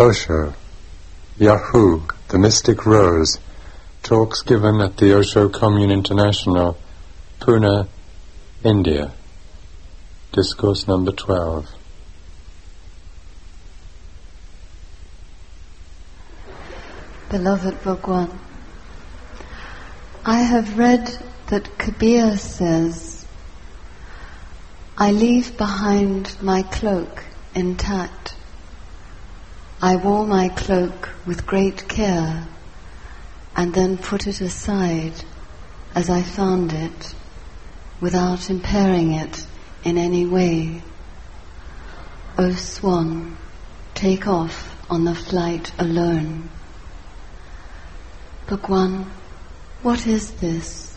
Osho, Yahoo, the Mystic Rose, talks given at the Osho Commune International, Pune, India. Discourse number 12. Beloved Bhagwan, I have read that Kabir says, I leave behind my cloak intact. I wore my cloak with great care and then put it aside as I found it without impairing it in any way. O swan, take off on the flight alone. Bhagwan, what is this?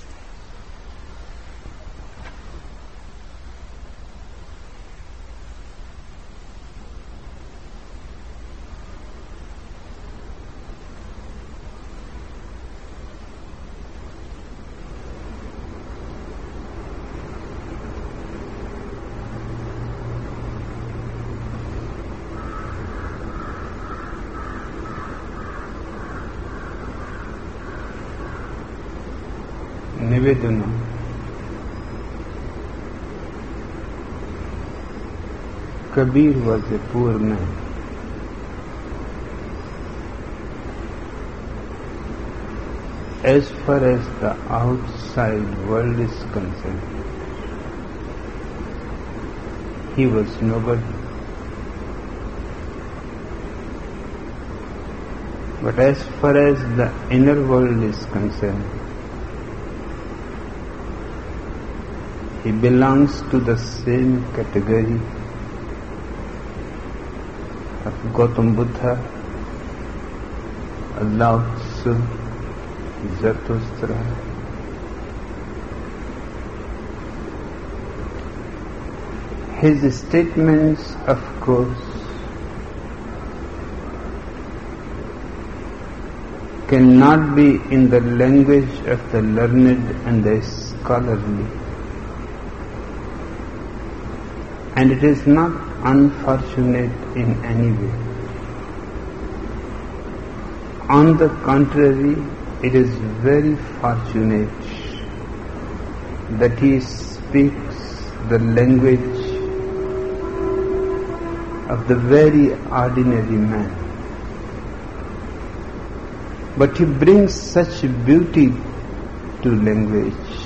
निवेदन Kabir was a poor man. As far as the outside world is concerned, he was nobody. But as far as the inner world is concerned, he belongs to the same category of Gautam Buddha, Lao Tzu, Zarathustra. His statements, of course, cannot be in the language of the learned and the scholarly. And it is not unfortunate in any way. On the contrary, it is very fortunate that he speaks the language of the very ordinary man. But he brings such beauty to language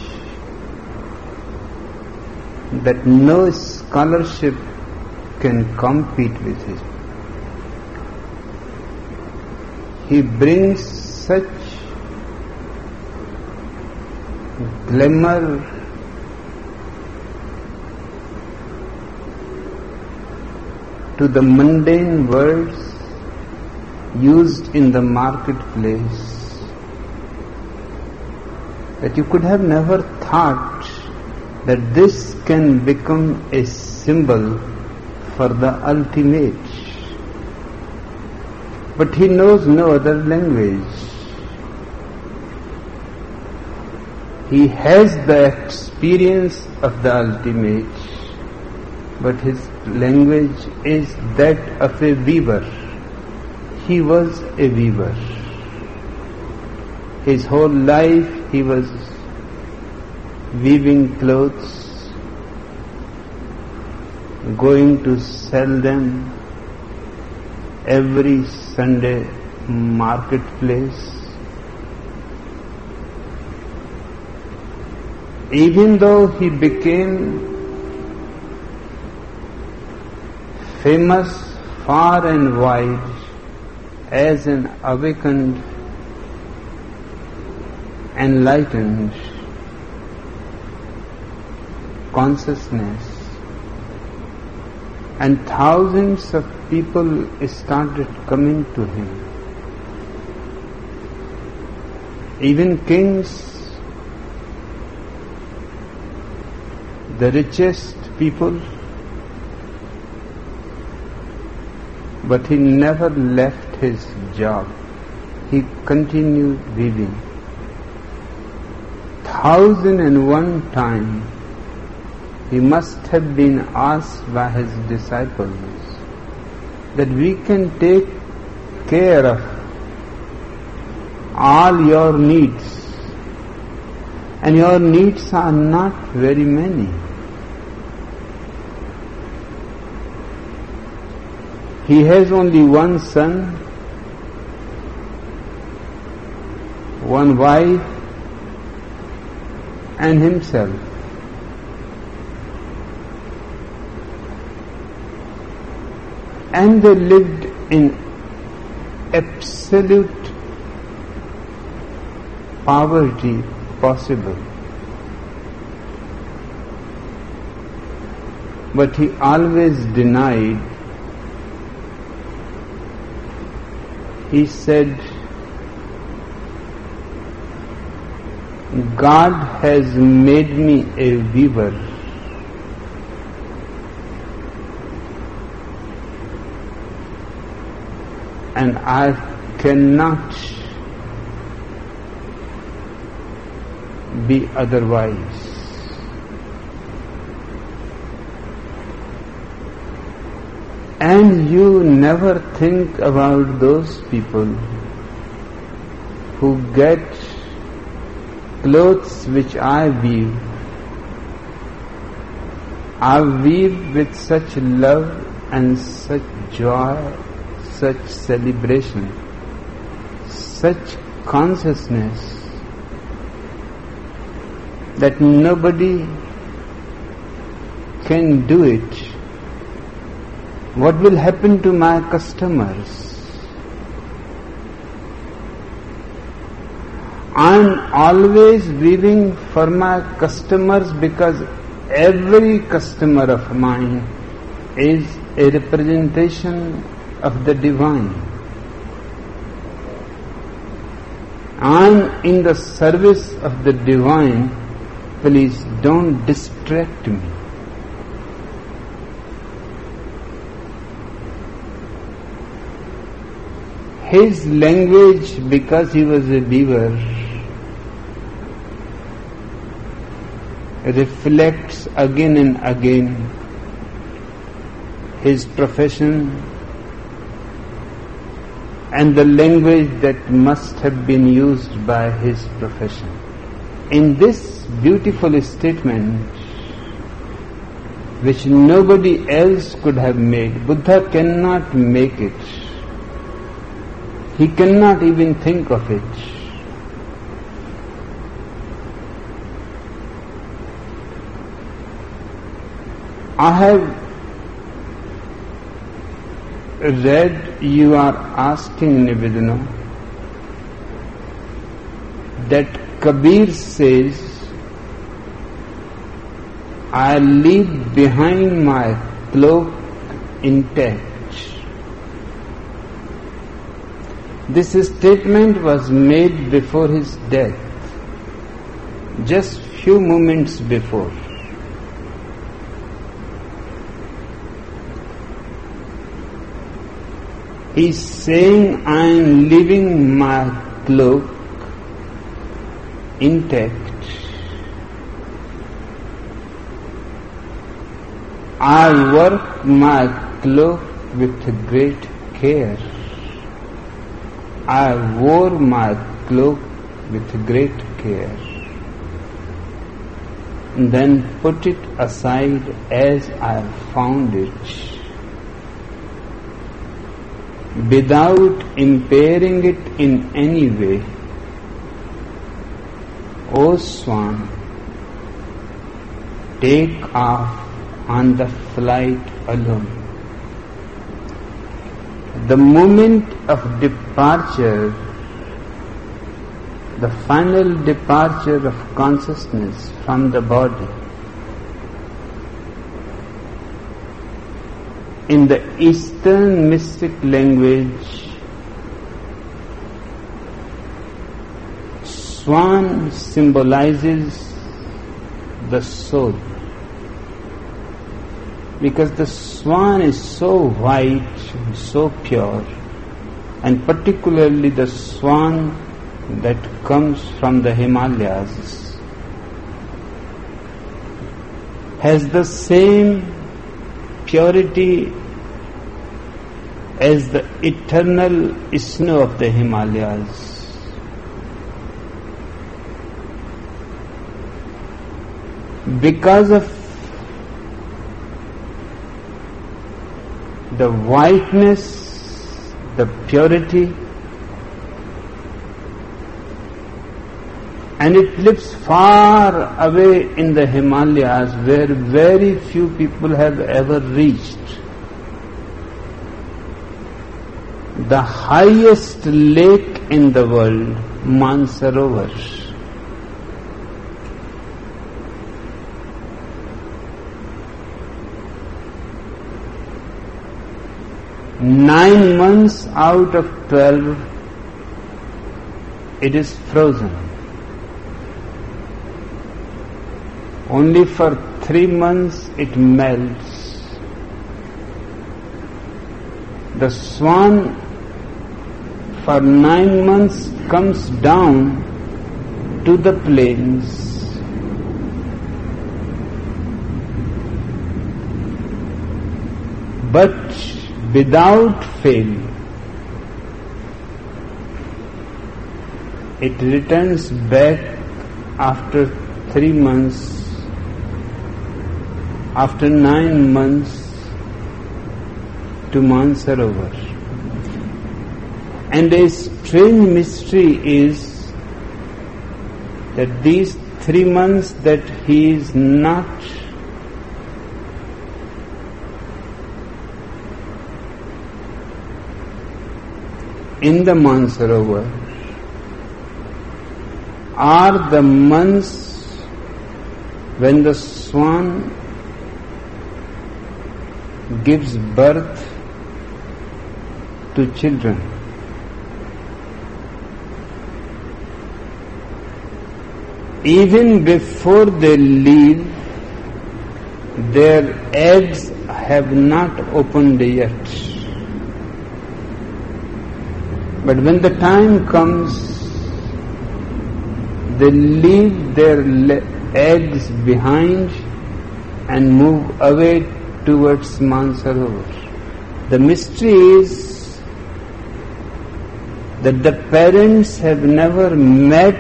that no scholarship can compete with it. He brings such glamour to the mundane words used in the marketplace that you could have never thought that this can become a symbol for the ultimate. But he knows no other language. He has the experience of the ultimate, but his language is that of a weaver. He was a weaver. His whole life he was weaving clothes, going to sell them every Sunday marketplace. Even though he became famous far and wide as an awakened, enlightened consciousness and thousands of people started coming to him. Even kings, the richest people, but he never left his job. He continued weaving. Thousand and one time he must have been asked by his disciples that we can take care of all your needs. And your needs are not very many. He has only one son, one wife, and himself. And they lived in absolute poverty possible. But he always denied. He said, God has made me a weaver. And I cannot be otherwise. And you never think about those people who get clothes which I weave. I weave with such love and such joy, such celebration, such consciousness that nobody can do it, what will happen to my customers? I'm always weaving for my customers because every customer of mine is a representation of the divine. I'm in the service of the divine Please don't distract me. His language, because he was a beaver, reflects again and again his profession and the language that must have been used by his profession. In this beautiful statement which nobody else could have made. Buddha cannot make it. He cannot even think of it. I have read you are asking Nivedana that Kabir says I leave behind my cloak intact. This statement was made before his death, just few moments before. He's saying, I am leaving my cloak intact I work my cloak with great care. I wore my cloak with great care. And then put it aside as I found it, without impairing it in any way. O Swan, take off on the flight alone. The moment of departure, the final departure of consciousness from the body, in the Eastern mystic language, swan symbolizes the soul. Because the swan is so white, so pure, and particularly the swan that comes from the Himalayas has the same purity as the eternal snow of the Himalayas. Because of the whiteness, the purity, and it lives far away in the Himalayas where very few people have ever reached. The highest lake in the world, Mansarovar. Nine months out of twelve, it is frozen. Only for three months it melts. The swan for nine months comes down to the plains. But without fail, it returns back after three months after nine months to Mansarovar. And a strange mystery is that these three months that he is not in the Mansarovar are the months when the swan gives birth to children. Even before they leave, their eggs have not opened yet. But when the time comes, they leave their eggs behind and move away towards Mansarovar. The mystery is that the parents have never met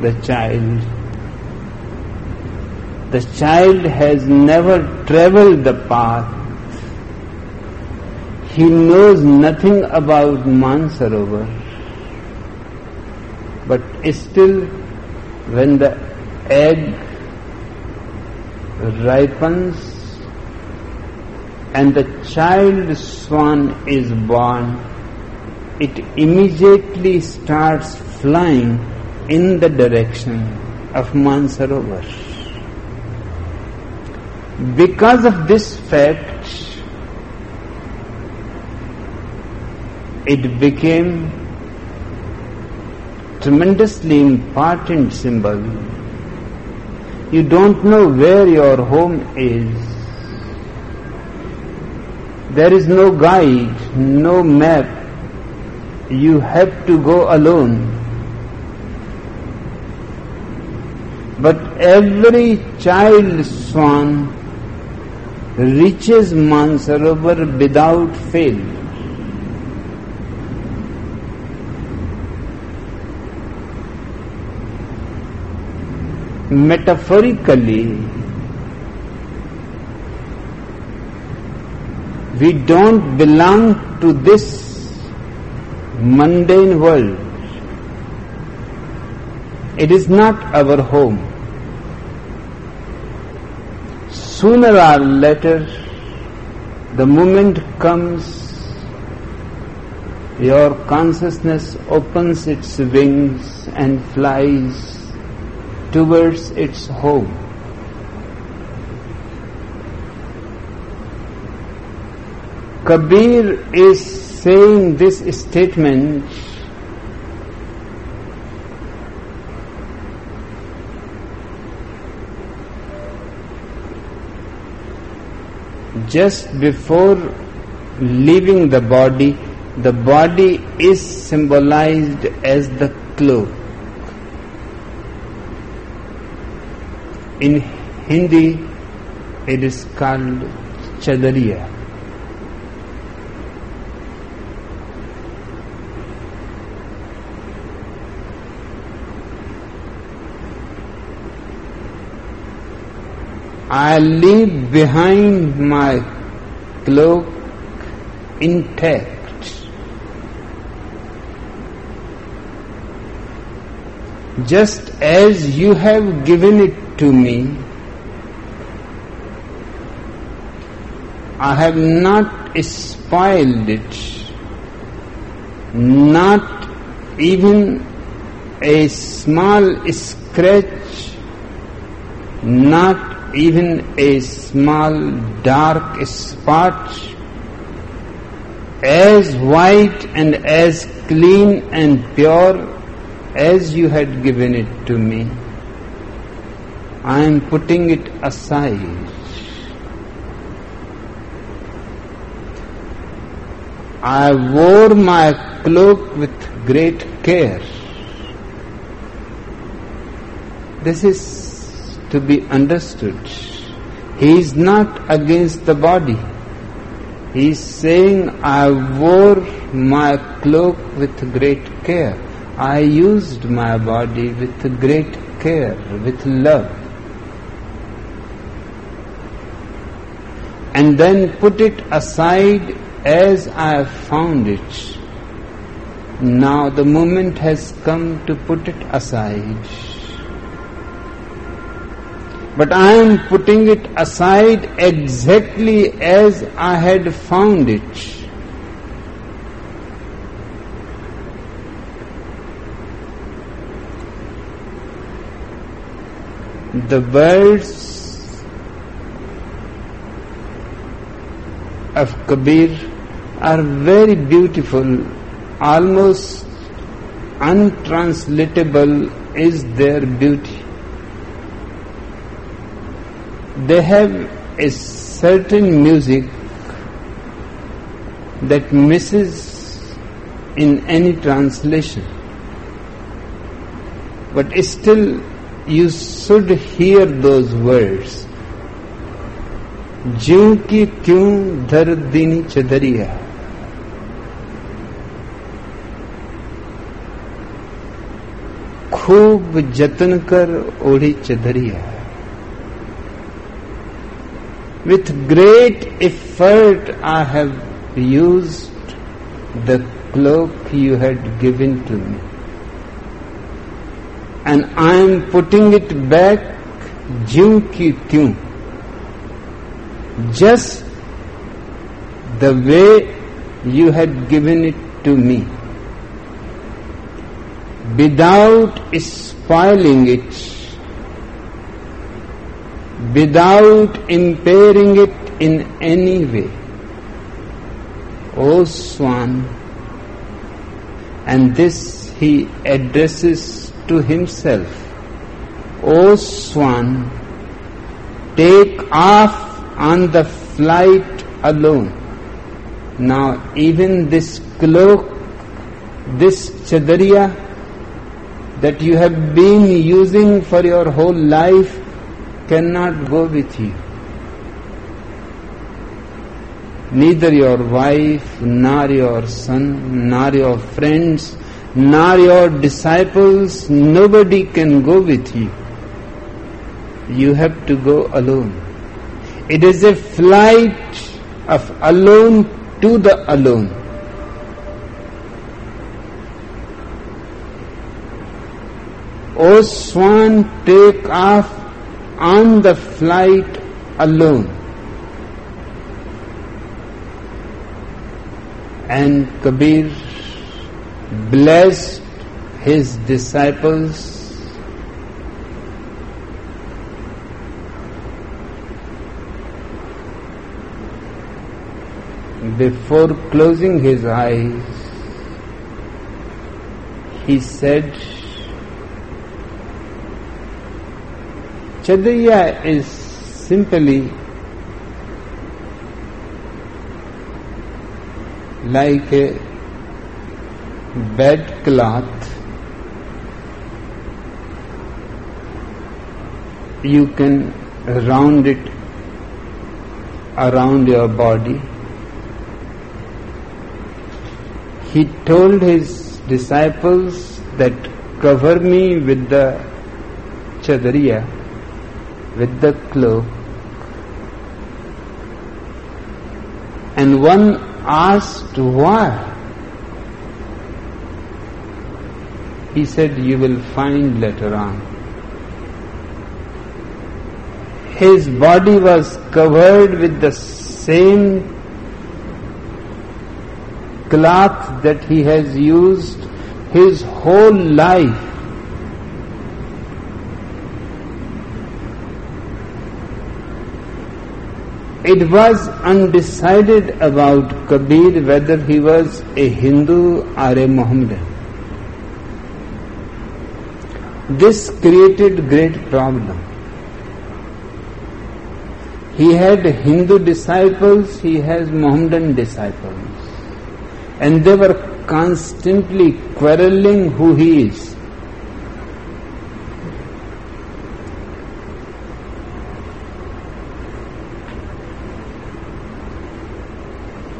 the child. The child has never traveled the path. He knows nothing about Mansarovar. But still, when the egg ripens, and the child swan is born, it immediately starts flying in the direction of Mansarovar. Because of this fact, it became tremendously important symbol. You don't know where your home is there is no guide, no map. You have to go alone. But every child swan reaches Mansarovar without fail. Metaphorically, We don't belong to this mundane world. It is not our home. Sooner or later, the moment comes, your consciousness opens its wings and flies towards its home. Kabir is saying this statement just before leaving the body, the body is symbolized as the cloak. In Hindi, it is called chadariya. I leave behind my cloak intact. Just as you have given it to me, I have not spoiled it, not even a small scratch, not even a small dark spot, as white and as clean and pure as you had given it to me. I am putting it aside. I wore my cloak with great care. This is to be understood. He is not against the body. He is saying, I wore my cloak with great care. I used my body with great care, with love. And then put it aside as I found it. Now the moment has come to put it aside. But I am putting it aside exactly as I had found it. the words of Kabir are very beautiful, almost untranslatable is their beauty They have a certain music that misses in any translation, but still you should hear those words. ज्यों की त्यों धर दीनी चदरिया खूब जतन कर ओढ़ी चदरिया with great effort I have used the cloak you had given to me. And I am putting it back jyun ki. Just the way you had given it to me. Without spoiling it without impairing it in any way O Swan and this he addresses to himself, O Swan, take off on the flight alone. Now, even this cloak, this chadariya that you have been using for your whole life cannot go with you. Neither your wife, nor your son, nor your friends, nor your disciples, nobody can go with you. You have to go alone. It is a flight of alone to the alone. O swan, take off on the flight alone. And Kabir blessed his disciples before closing his eyes he said Chadriya is simply like a bed cloth you can round it around your body. He told his disciples that cover me with the chadariya with the cloak and one asked why. He said you will find later on. His body was covered with the same cloth that he has used his whole life. It was undecided about Kabir whether he was a Hindu or a Mohammedan. This created great problem. He had Hindu disciples, he has Mohammedan disciples. And they were constantly quarreling who he is.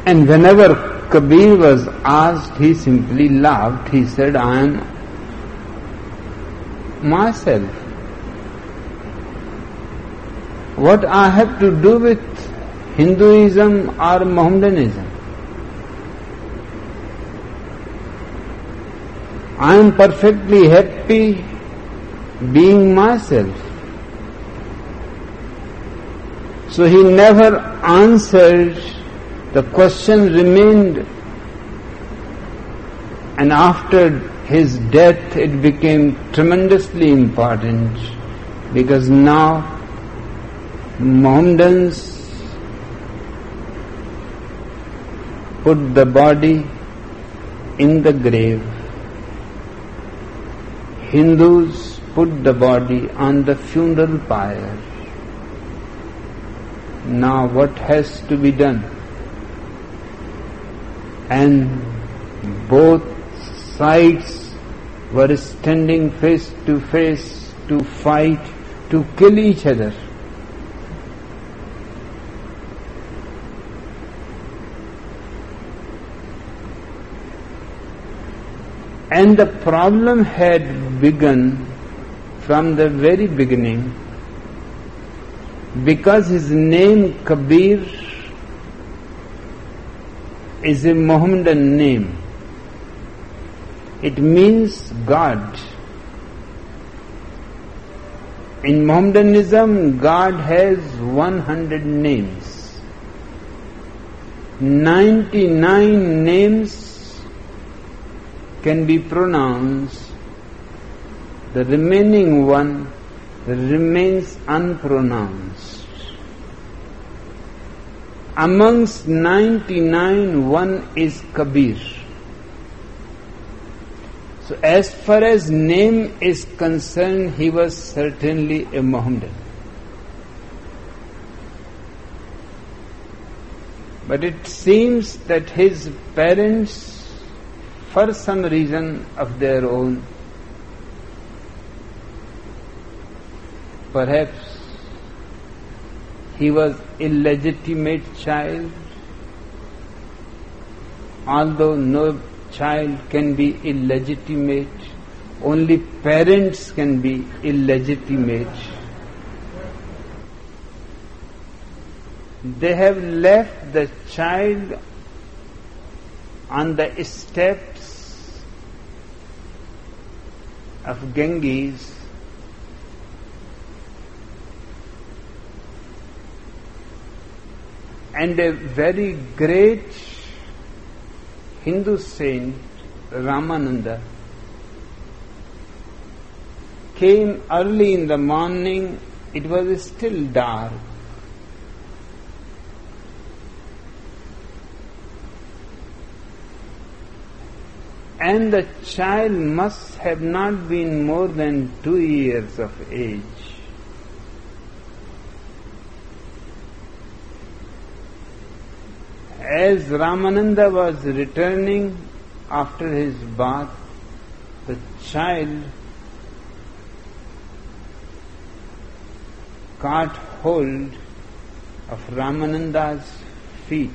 And whenever Kabir was asked, he simply laughed. He said, I am myself. What I have to do with Hinduism or Mohammedanism? I am perfectly happy being myself. So he never answered, the question remained, and after his death it became tremendously important because now Mohammedans put the body in the grave Hindus put the body on the funeral pyre. Now what has to be done? And both sides were standing face to face to fight, to kill each other. And the problem had begun from the very beginning because his name Kabir is a Mohammedan name. It means God. In Mohammedanism, God has 100 names. 99 names can be pronounced, the remaining one remains unpronounced. Amongst 99, one is Kabir. So, as far as name is concerned, he was certainly a Mohammedan. But it seems that his parents for some reason of their own. Perhaps he was illegitimate child, although no child can be illegitimate, only parents can be illegitimate. They have left the child on the steps of Ganges and a very great Hindu saint, Ramananda, came early in the morning, it was still dark. and the child must have not been more than two years of age. As Ramananda was returning after his bath, the child caught hold of Ramananda's feet.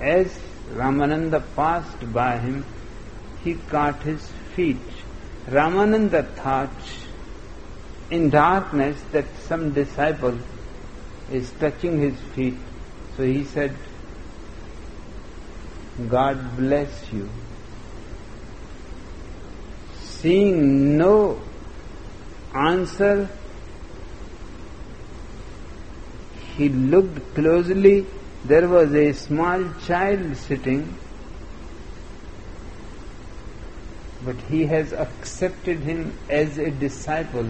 As Ramananda passed by him, he caught his feet. Ramananda thought in darkness that some disciple is touching his feet. So he said, God bless you. Seeing no answer, he looked closely. There was a small child sitting, but he has accepted him as a disciple.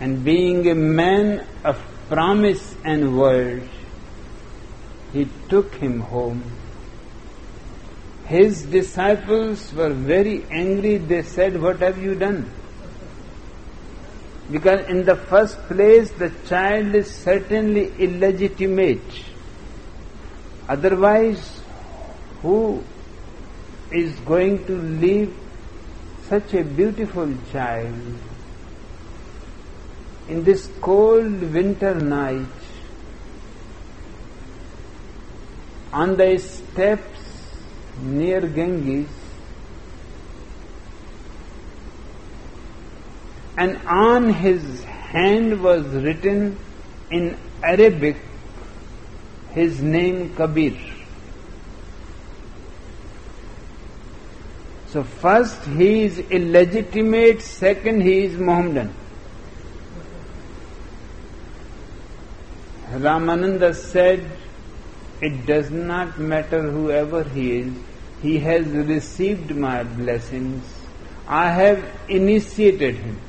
And being a man of promise and word, he took him home. His disciples were very angry. They said, What have you done? Because, in the first place, the child is certainly illegitimate. Otherwise, who is going to leave such a beautiful child in this cold winter night on the steps near Ganges and on his hand was written in Arabic his name Kabir. So first he is illegitimate, second he is Mohammedan. Ramananda said, it does not matter whoever he is, he has received my blessings. I have initiated him.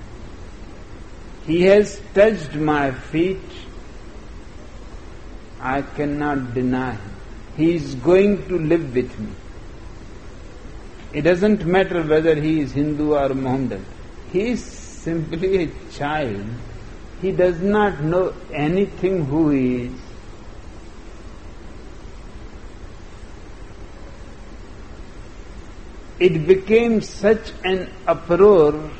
He has touched my feet. I cannot deny him. He is going to live with me. It doesn't matter whether he is Hindu or Mohammedan. He is simply a child. He does not know anything who he is. It became such an uproar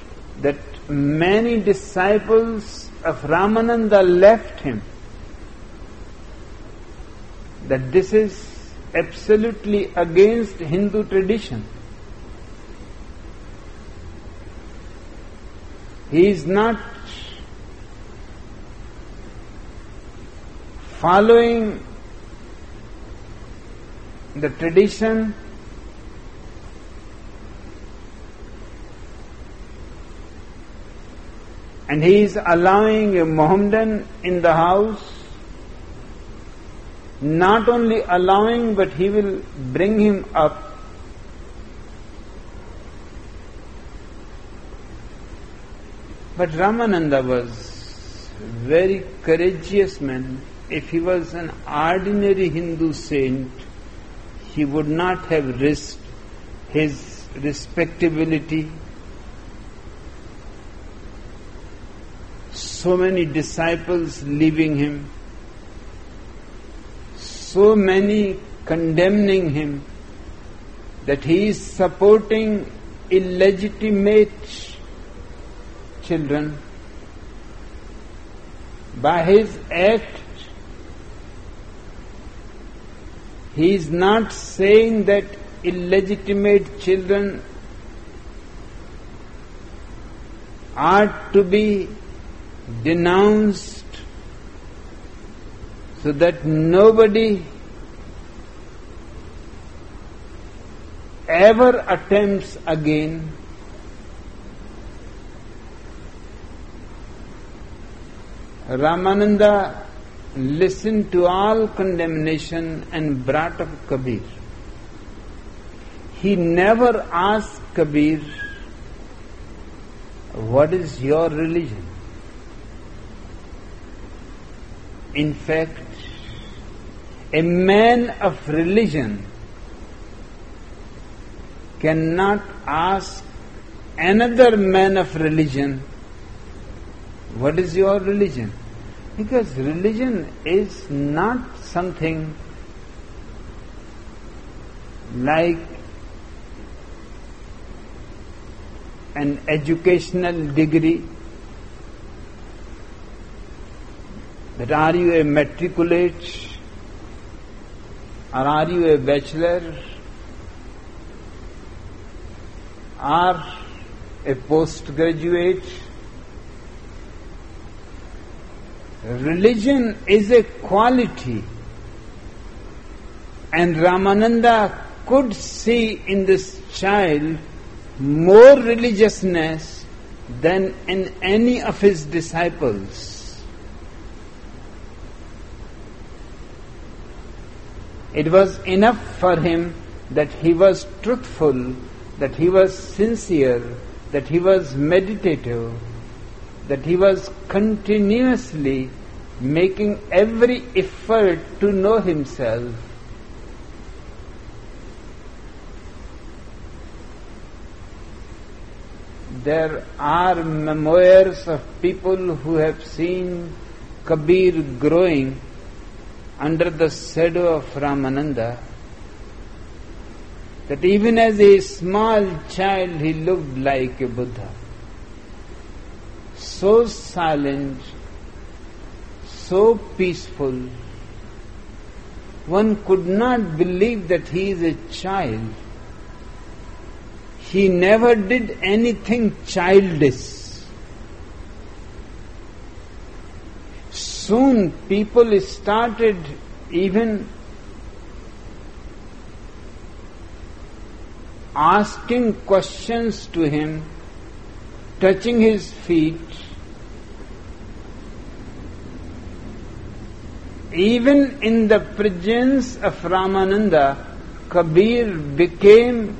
that many disciples of Ramananda left him. That this is absolutely against Hindu tradition. He is not following the tradition and he is allowing a Mohammedan in the house, not only allowing, but he will bring him up But Ramananda was very courageous man. If he was an ordinary Hindu saint, he would not have risked his respectability. So many disciples leaving him, so many condemning him, that he is supporting illegitimate children, by his act, he is not saying that illegitimate children are to be denounced so that nobody ever attempts again Ramananda listened to all condemnation and brought up Kabir. He never asked Kabir, What is your religion? In fact, a man of religion cannot ask another man of religion, What is your religion? Because religion is not something like an educational degree. That are you a matriculate or are you a bachelor? Or a postgraduate Religion is a quality. And Ramananda could see in this child more religiousness than in any of his disciples. It was enough for him that he was truthful, that he was sincere, that he was meditative, that he was continuously making every effort to know himself. There are memoirs of people who have seen Kabir growing under the shadow of Ramananda. That even as a small child he looked like a Buddha. So silent, so peaceful. One could not believe that he is a child. He never did anything childish. Soon people started even asking questions to him, touching his feet, even in the presence of Ramananda, Kabir became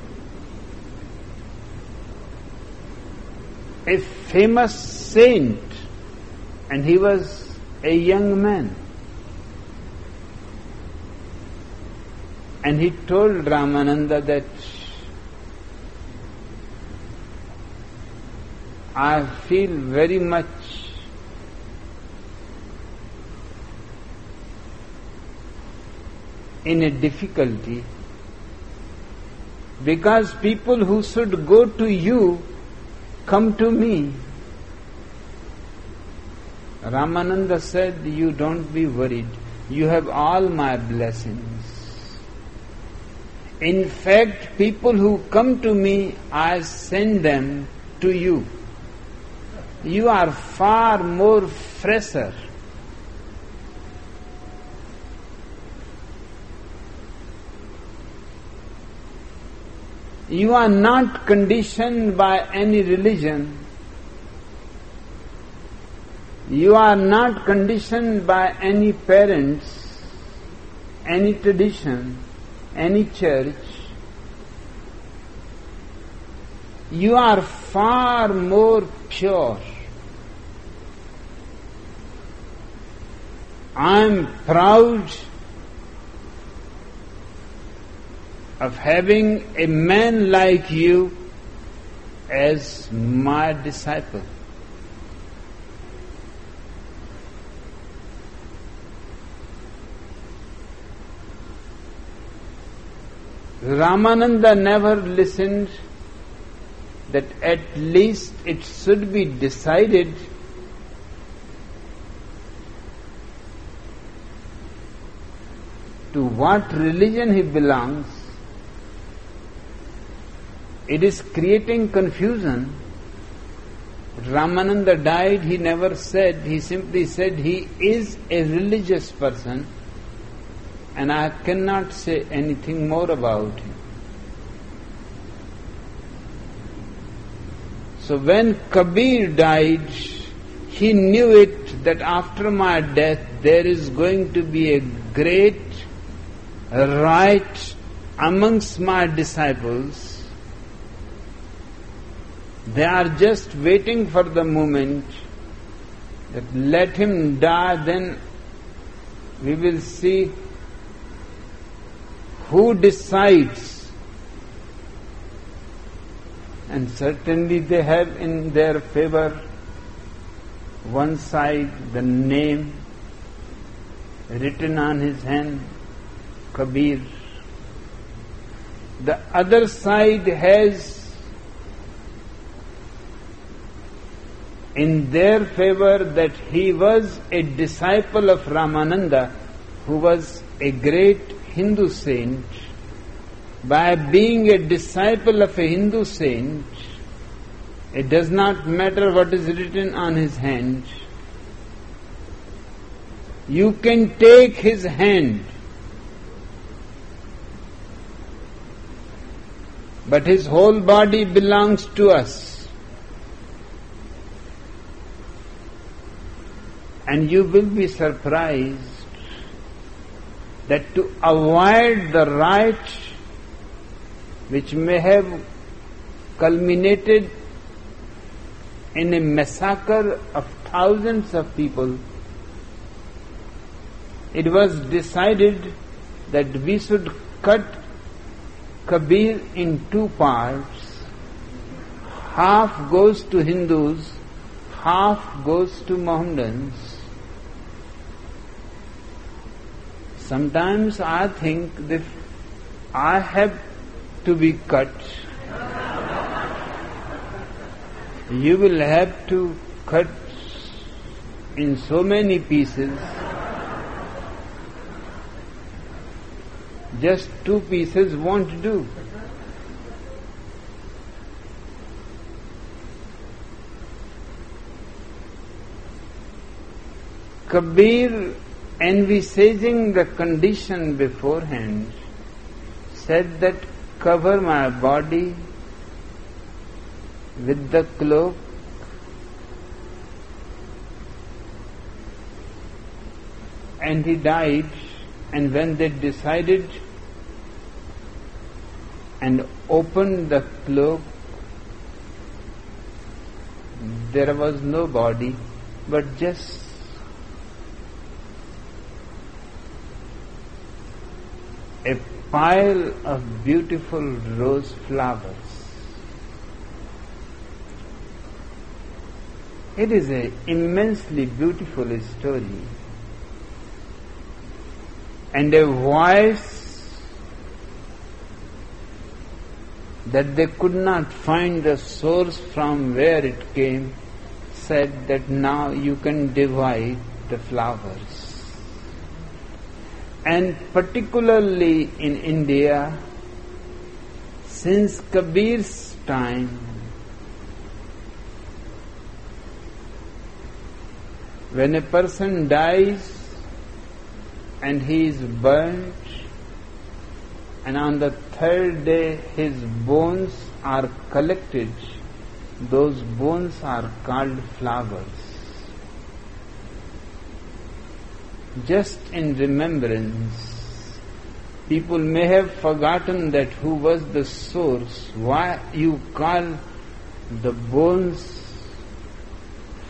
a famous saint and he was a young man. And he told Ramananda that I feel very much in a difficulty because people who should go to you come to me. Ramananda said, You don't be worried. You have all my blessings. In fact, people who come to me, I send them to you. You are far more fresher You are not conditioned by any religion. You are not conditioned by any parents, any tradition, any church. You are far more pure. I am proud of having a man like you as my disciple. Ramananda never listened that at least it should be decided to what religion he belongs it is creating confusion. Ramananda died, he never said, he simply said he is a religious person and I cannot say anything more about him. So when Kabir died, he knew it that after my death there is going to be a great riot amongst my disciples they are just waiting for the moment that let him die, then we will see who decides. And certainly they have in their favor one side the name written on his hand, Kabir. The other side has in their favor that he was a disciple of Ramananda, who was a great Hindu saint. By being a disciple of a Hindu saint, it does not matter what is written on his hand. You can take his hand, but his whole body belongs to us. And you will be surprised that to avoid the right which may have culminated in a massacre of thousands of people, it was decided that we should cut Kabir in two parts. Half goes to Hindus, half goes to Mohammedans. Sometimes I think that I have to be cut. You will have to cut in so many pieces. Just two pieces won't do. Kabir envisaging the condition beforehand, said that cover my body with the cloak and he died and when they decided and opened the cloak there was no body but just a pile of beautiful rose flowers. It is an immensely beautiful story. And a voice that they could not find the source from where it came said that now you can divide the flowers and particularly in India, since Kabir's time, when a person dies and he is burnt, and on the third day his bones are collected, those bones are called flowers. Just in remembrance. People may have forgotten that who was the source, why you call the bones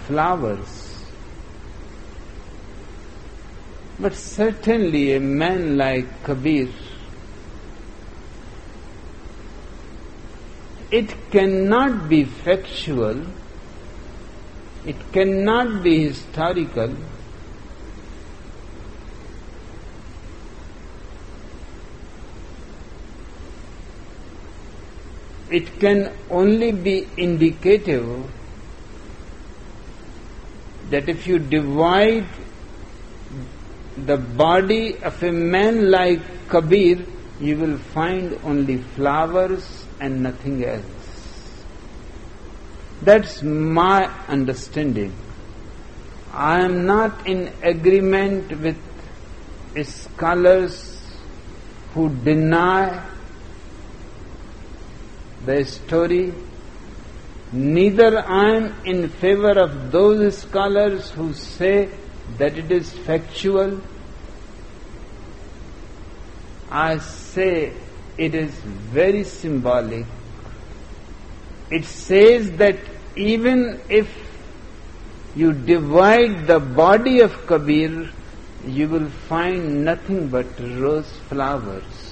flowers. But certainly a man like Kabir, it cannot be factual, it cannot be historical, it can only be indicative that if you divide the body of a man like Kabir, you will find only flowers and nothing else. That's my understanding. I am not in agreement with scholars who deny the story, neither I am in favor of those scholars who say that it is factual. I say it is very symbolic. It says that even if you divide the body of Kabir, you will find nothing but rose flowers.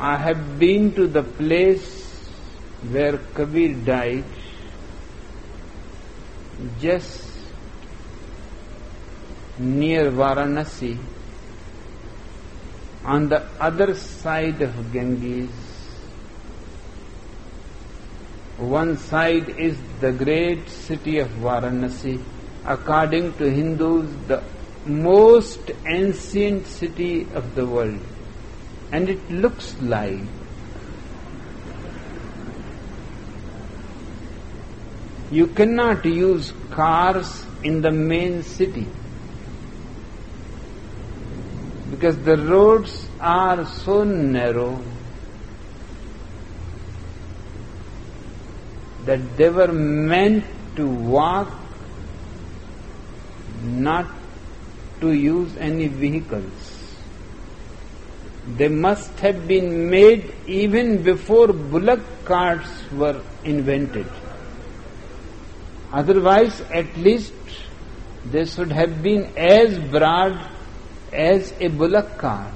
I have been to the place where Kabir died just near Varanasi on the other side of Ganges. One side is the great city of Varanasi, according to Hindus, the most ancient city of the world and it looks like You cannot use cars in the main city because the roads are so narrow that they were meant to walk, not to use any vehicles. They must have been made even before bullock carts were invented. Otherwise, at least they should have been as broad as a bullock cart.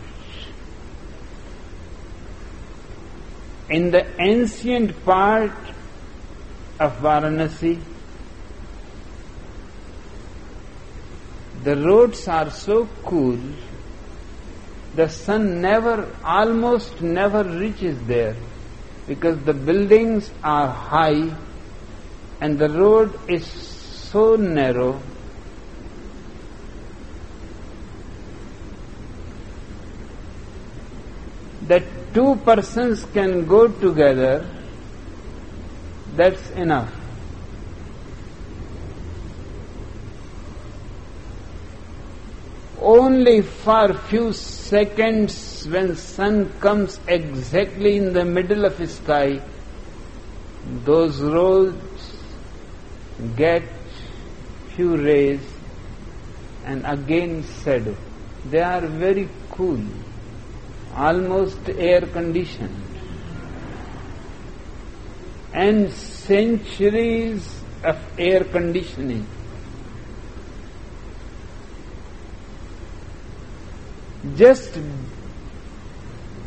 In the ancient part of Varanasi, the roads are so cool, the sun never, almost never reaches there because the buildings are high and the road is so narrow that two persons can go together, that's enough. Only for few seconds when sun comes exactly in the middle of the sky, those roads get few rays and again shadow. They are very cool almost air conditioned. And centuries of air conditioning. Just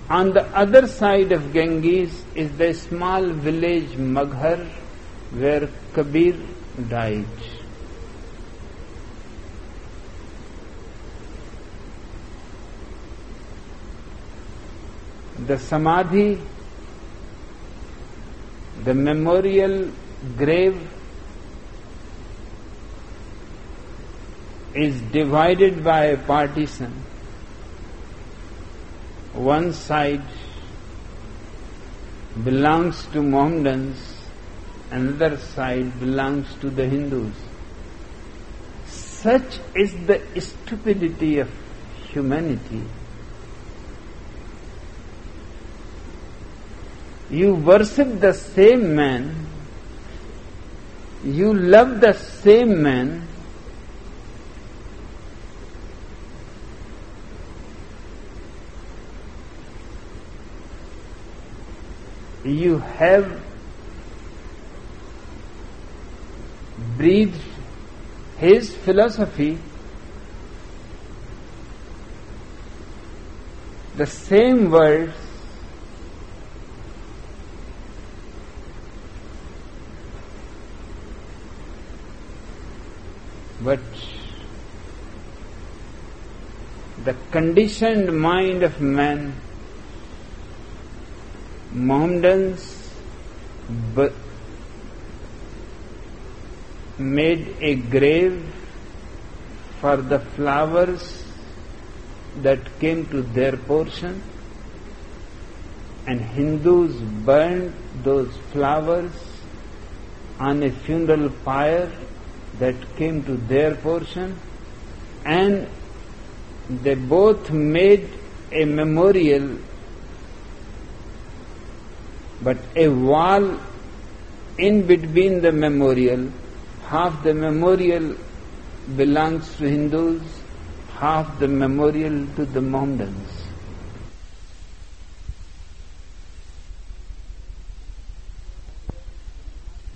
on the other side of Ganges is the small village Maghar where Kabir died. the samadhi, the memorial grave is divided by a partition. One side belongs to Mohammedans, another side belongs to the Hindus. Such is the stupidity of humanity. You worship the same man, you love the same man, you have breathed his philosophy, the same words But the conditioned mind of man, Mohammedans made a grave for the flowers that came to their portion, and Hindus burned those flowers on a funeral pyre that came to their portion. And they both made a memorial but a wall in between the memorial half the memorial belongs to Hindus half the memorial to the Mohammedans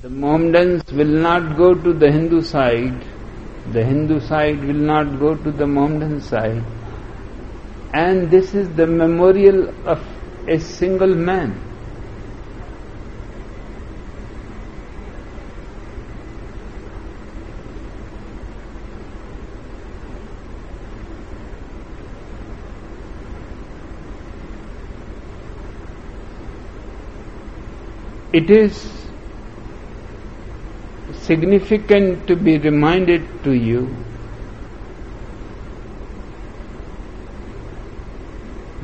The Mohammedans will not go to the Hindu side, the Hindu side will not go to the Mohammedan side. And this is the memorial of a single man. It is significant to be reminded to you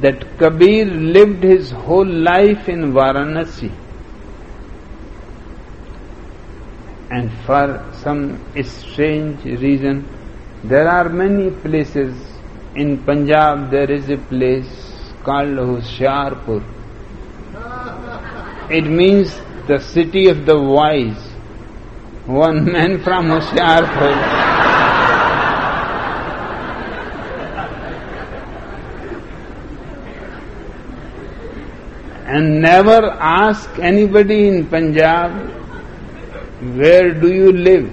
that Kabir lived his whole life in Varanasi And for some strange reason, there are many places. In Punjab, there is a place called Hoshiarpur. Ah, It means the city of the wise. One man from Hoshiarpur and never ask anybody in Punjab, where do you live?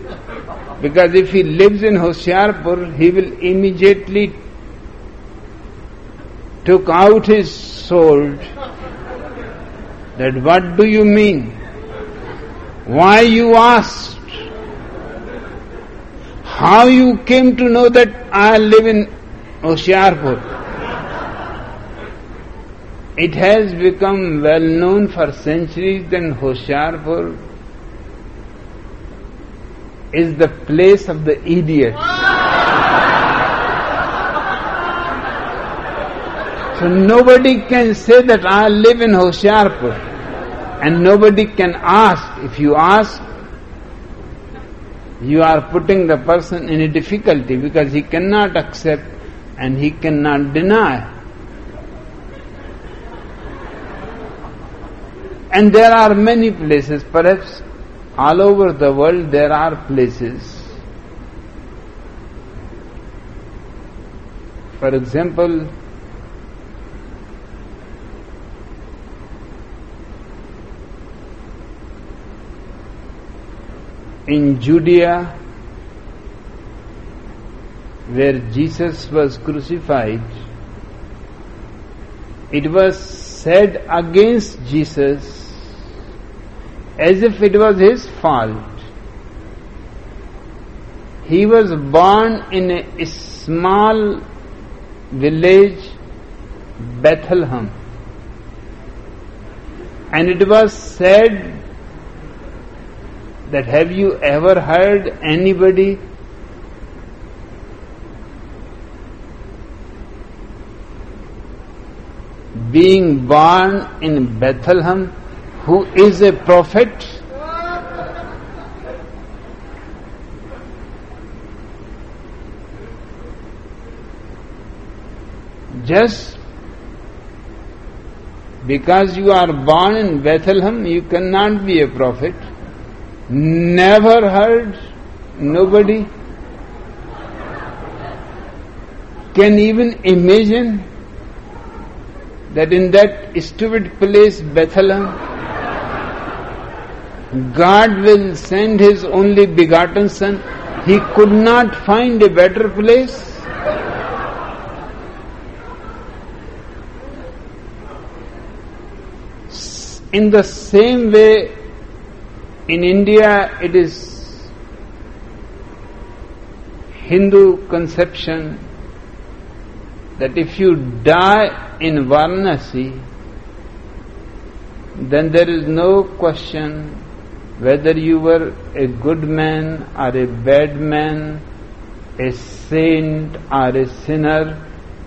Because if he lives in Hoshiarpur, he will immediately took out his sword that what do you mean? Why you asked? How you came to know that I live in Hoshiarpur? It has become well known for centuries that Hoshiarpur is the place of the idiot. Nobody can say that I live in Hoshiarpur and nobody can ask. If you ask, you are putting the person in a difficulty because he cannot accept and he cannot deny. And there are many places, perhaps all over the world there are places. For example, in Judea, where Jesus was crucified, it was said against Jesus as if it was his fault. He was born in a small village, Bethlehem. And it was said that have you ever heard anybody being born in Bethlehem who is a prophet just because you are born in Bethlehem, you cannot be a prophet. Never heard, nobody can even imagine that in that stupid place, Bethlehem, God will send His only begotten Son. He could not find a better place. In the same way, in India it is Hindu conception that if you die in Varanasi, then there is no question whether you were a good man or a bad man, a saint or a sinner,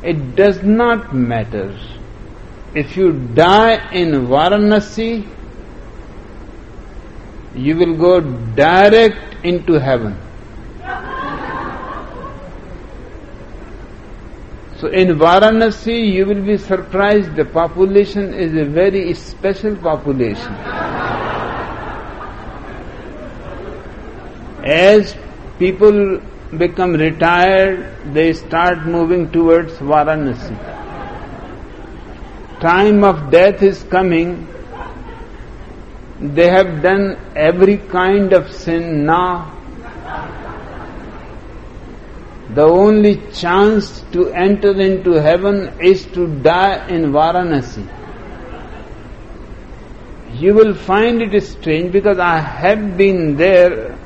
it does not matter. If you die in Varanasi, you will go direct into heaven. So in Varanasi, you will be surprised the population is a very special population. As people become retired, they start moving towards Varanasi. Time of death is coming. They have done every kind of sin now. The only chance to enter into heaven is to die in Varanasi. You will find it strange because I have been there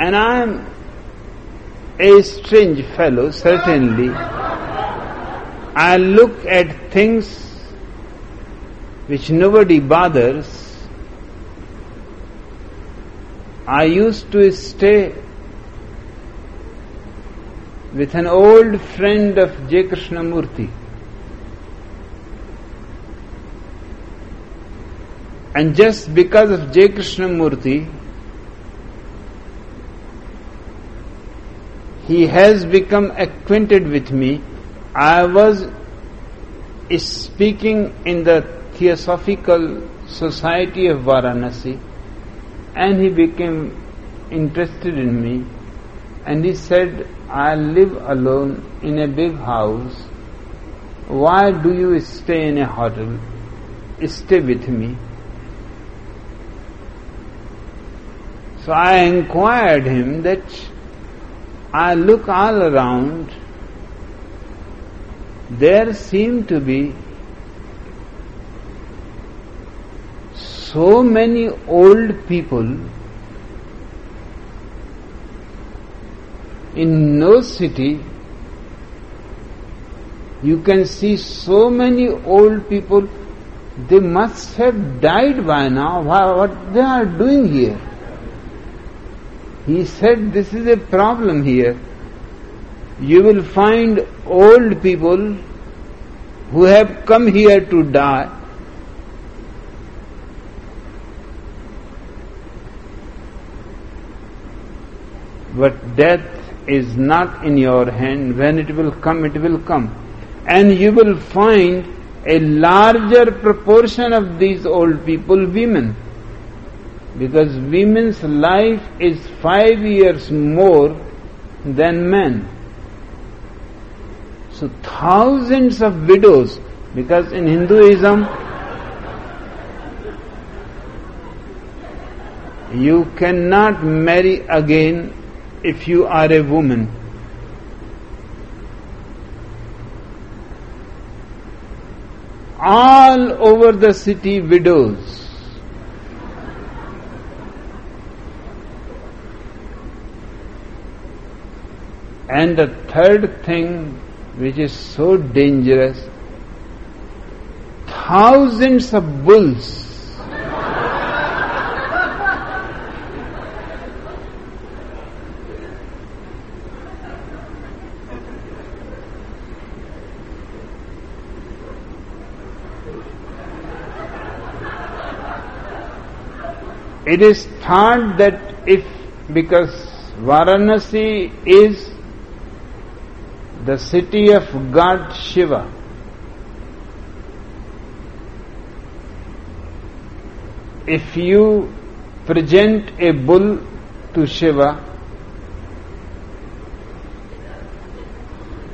And I am a strange fellow, certainly. I look at things which nobody bothers. I used to stay with an old friend of J. Krishnamurti. And just because of J. Krishnamurti, he has become acquainted with me. I was speaking in the Theosophical Society of Varanasi and he became interested in me and he said, I live alone in a big house. Why do you stay in a hotel? Stay with me. So I inquired him that I look all around, there seem to be so many old people in no city you can see so many old people they must have died by now. What they are doing here? He said this is a problem here. You will find old people who have come here to die but death is not in your hand. When it will come, it will come. And you will find a larger proportion of these old people women. Because women's life is five years more than men. So thousands of widows, because in Hinduism, you cannot marry again if you are a woman. All over the city, widows. And the third thing, which is so dangerous, thousands of bulls It is thought that if, because Varanasi is the city of God Shiva, if you present a bull to Shiva,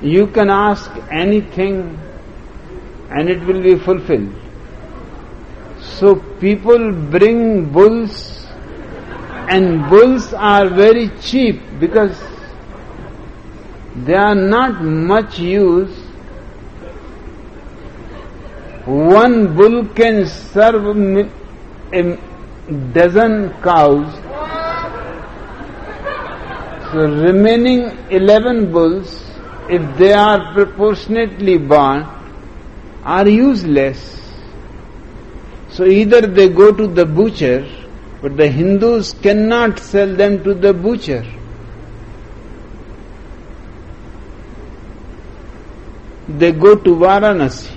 you can ask anything and it will be fulfilled. So people bring bulls and bulls are very cheap because they are not much use. One bull can serve a dozen cows. So remaining 11 bulls, if they are proportionately born, are useless. So either they go to the butcher, but the Hindus cannot sell them to the butcher. They go to Varanasi.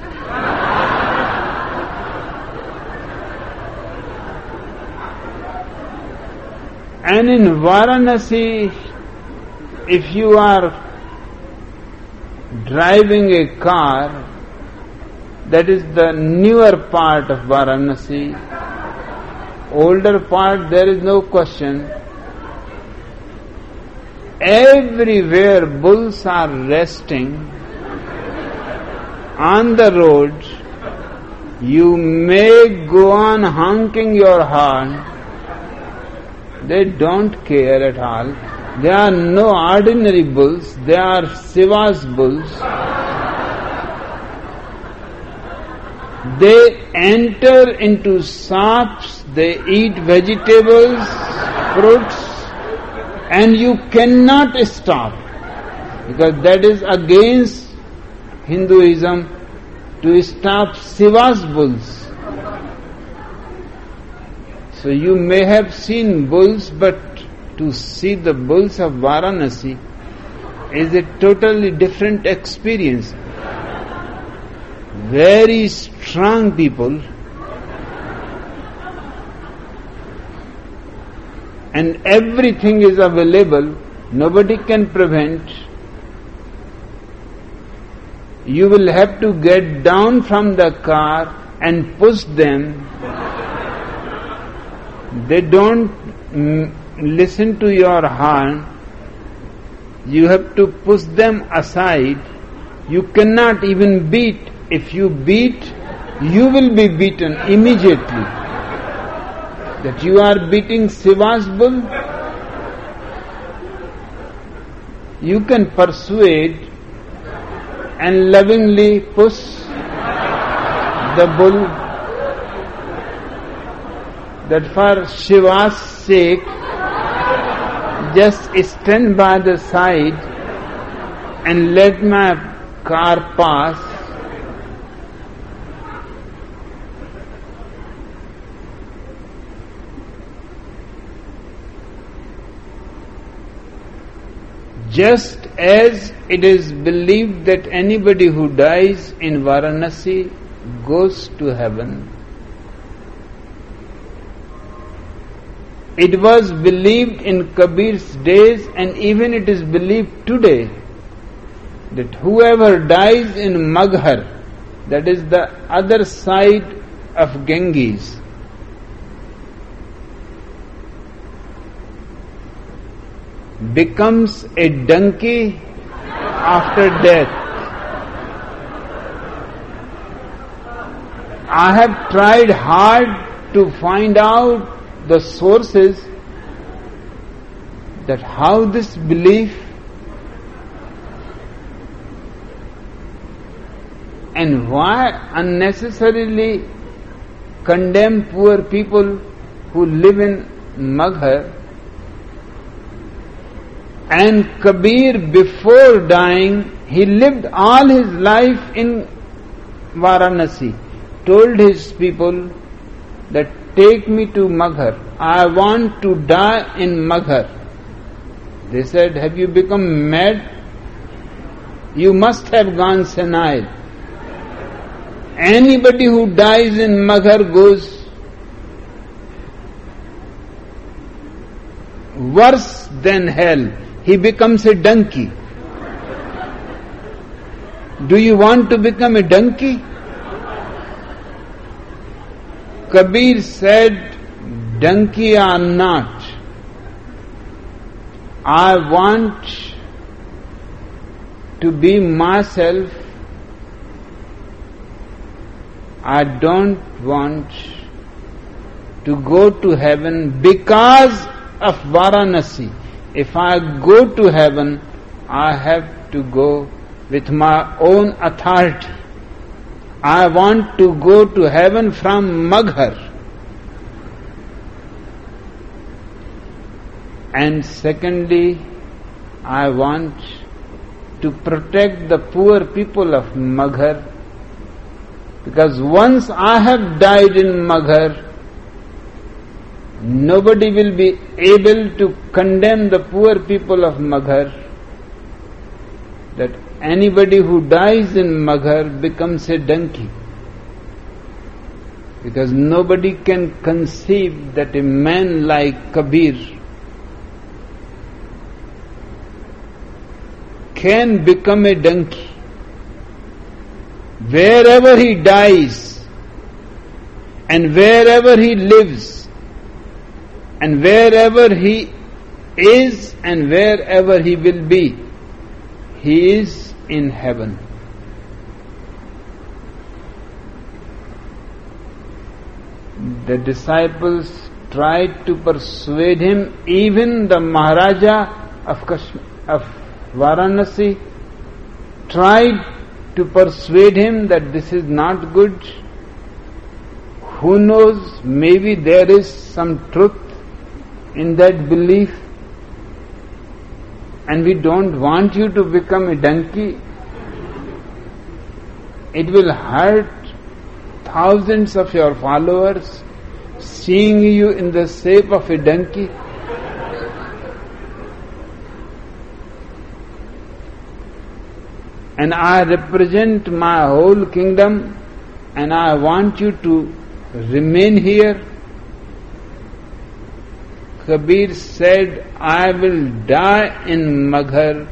And in Varanasi, if you are driving a car, that is the newer part of Varanasi. Older part, there is no question. Everywhere bulls are resting on the road. You may go on honking your horn. They don't care at all. They are no ordinary bulls, they are Shiva's bulls. They enter into shops, they eat vegetables, fruits, and you cannot stop because that is against Hinduism to stop Shiva's bulls. So you may have seen bulls, but to see the bulls of Varanasi is a totally different experience. Very strong people and everything is available, nobody can prevent. You will have to get down from the car and push them. They don't mm, listen to your horn. You have to push them aside. You cannot even beat. If you beat, you will be beaten immediately. That you are beating Shiva's bull, you can persuade and lovingly push the bull that for Shiva's sake, just stand by the side and let my car pass Just as it is believed that anybody who dies in Varanasi goes to heaven, it was believed in Kabir's days and even it is believed today that whoever dies in Maghar, that is the other side of Ganges, becomes a donkey after death. I have tried hard to find out the sources that how this belief and why unnecessarily condemn poor people who live in Maghar and Kabir, before dying, he lived all his life in Varanasi, told his people that take me to Maghar. I want to die in Maghar. They said, Have you become mad? You must have gone senile. Anybody who dies in Maghar goes worse than hell he becomes a donkey. Do you want to become a donkey? Kabir said, Donkey or not, I want to be myself. I don't want to go to heaven because of Varanasi. If I go to heaven, I have to go with my own authority. I want to go to heaven from Maghar. And secondly, I want to protect the poor people of Maghar because once I have died in Maghar, nobody will be able to condemn the poor people of Maghar that anybody who dies in Maghar becomes a donkey. Because nobody can conceive that a man like Kabir can become a donkey. Wherever he dies and wherever he lives, and wherever he is and wherever he will be, he is in heaven. The disciples tried to persuade him, even the Maharaja of, of Varanasi tried to persuade him that this is not good. Who knows, maybe there is some truth in that belief and we don't want you to become a donkey, it will hurt thousands of your followers seeing you in the shape of a donkey. And I represent my whole kingdom and I want you to remain here Kabir said, I will die in Maghar,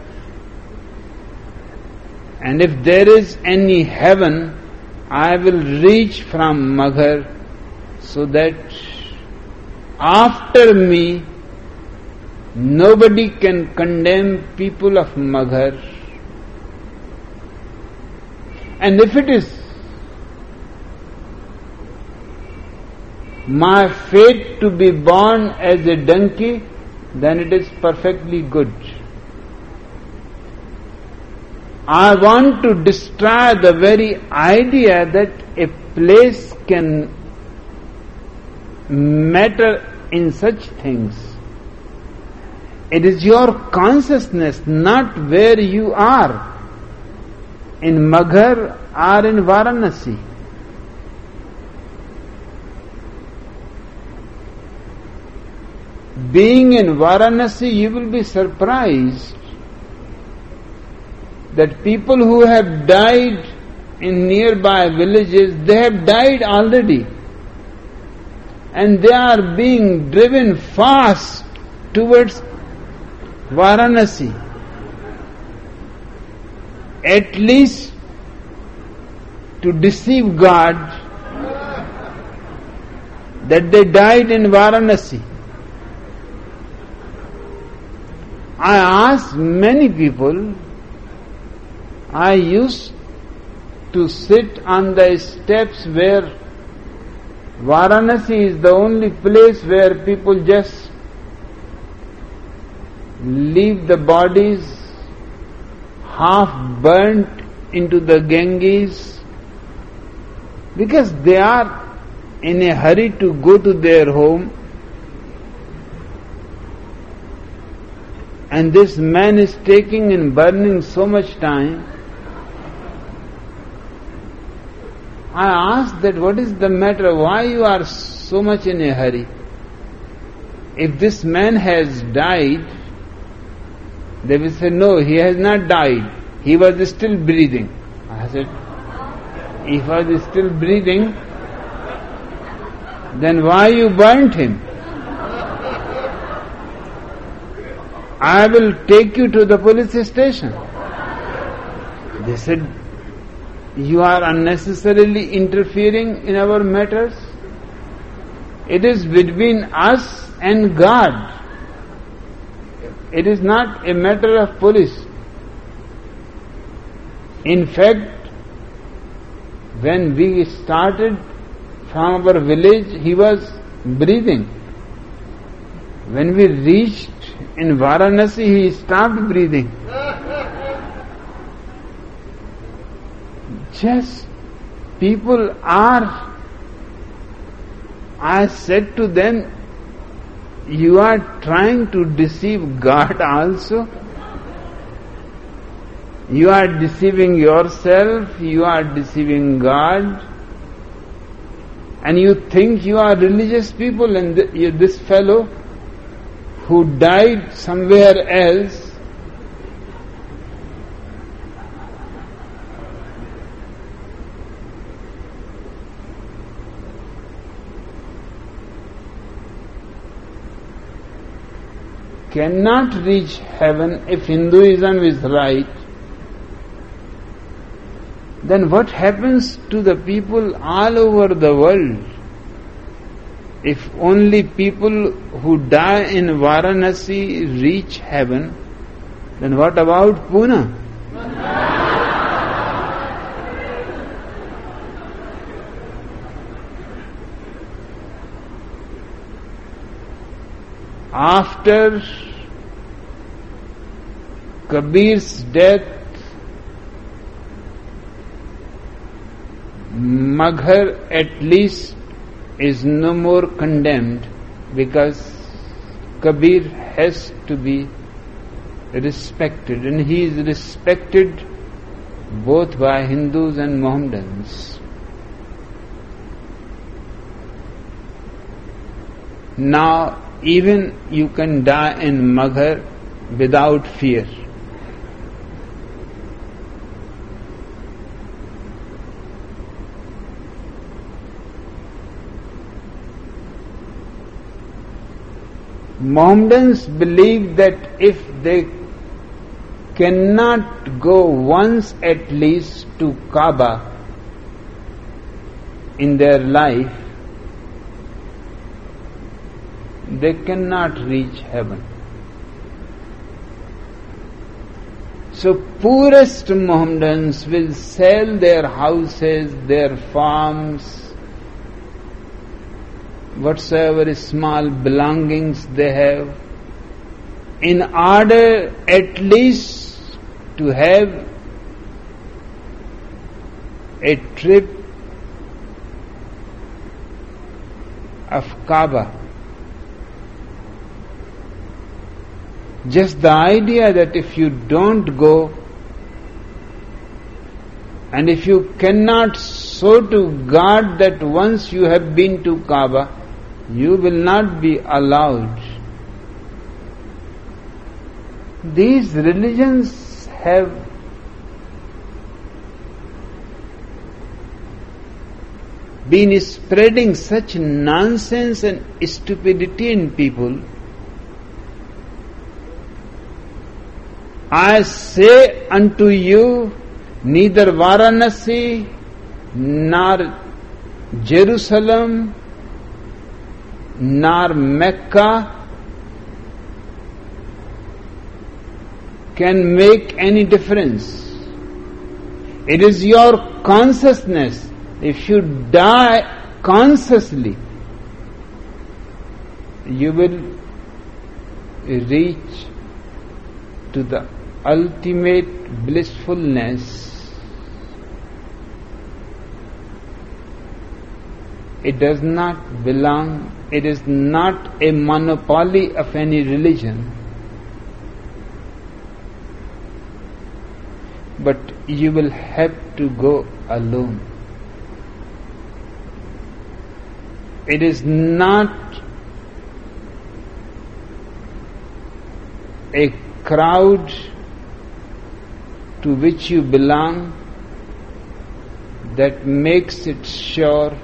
and if there is any heaven, I will reach from Maghar so that after me nobody can condemn people of Maghar. And if it is my fate to be born as a donkey, then it is perfectly good. I want to destroy the very idea that a place can matter in such things. It is your consciousness, not where you are, in Maghar or in Varanasi. Being in Varanasi, you will be surprised that people who have died in nearby villages, they have died already. And they are being driven fast towards Varanasi. At least to deceive God that they died in Varanasi. I asked many people, I used to sit on the steps where Varanasi is the only place where people just leave the bodies half burnt into the Ganges because they are in a hurry to go to their home and this man is taking and burning so much time. I asked that what is the matter, why you are so much in a hurry? If this man has died, they will say, no, he has not died. He was still breathing. I said, if he was still breathing, then why you burnt him? I will take you to the police station. They said, You are unnecessarily interfering in our matters. It is between us and God. It is not a matter of police. In fact, when we started from our village, he was breathing. When we reached in Varanasi, he stopped breathing. Just people are, I said to them, you are trying to deceive God also. You are deceiving yourself, you are deceiving God, and you think you are religious people, and this fellow who died somewhere else cannot reach heaven if Hinduism is right, then what happens to the people all over the world? If only people who die in Varanasi reach heaven, then what about Pune? After Kabir's death, Maghar at least is no more condemned because Kabir has to be respected and he is respected both by Hindus and Mohammedans. Now, even you can die in Maghar without fear. Mohammedans believe that if they cannot go once at least to Kaaba in their life, they cannot reach heaven. So poorest Mohammedans will sell their houses, their farms, whatsoever small belongings they have, in order at least to have a trip of Kaaba. Just the idea that if you don't go and if you cannot so to God that once you have been to Kaaba, you will not be allowed. These religions have been spreading such nonsense and stupidity in people I say unto you, neither Varanasi nor Jerusalem nor Mecca can make any difference. It is your consciousness. If you die consciously, you will reach to the ultimate blissfulness, it does not belong, it is not a monopoly of any religion. But you will have to go alone. It is not a crowd to which you belong that makes it sure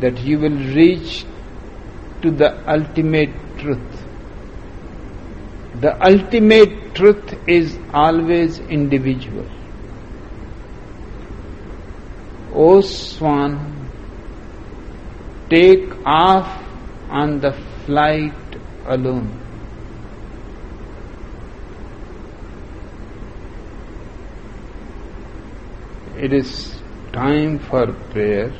that you will reach to the ultimate truth. The ultimate truth is always individual. O swan, take off on the flight alone. it is time for prayer.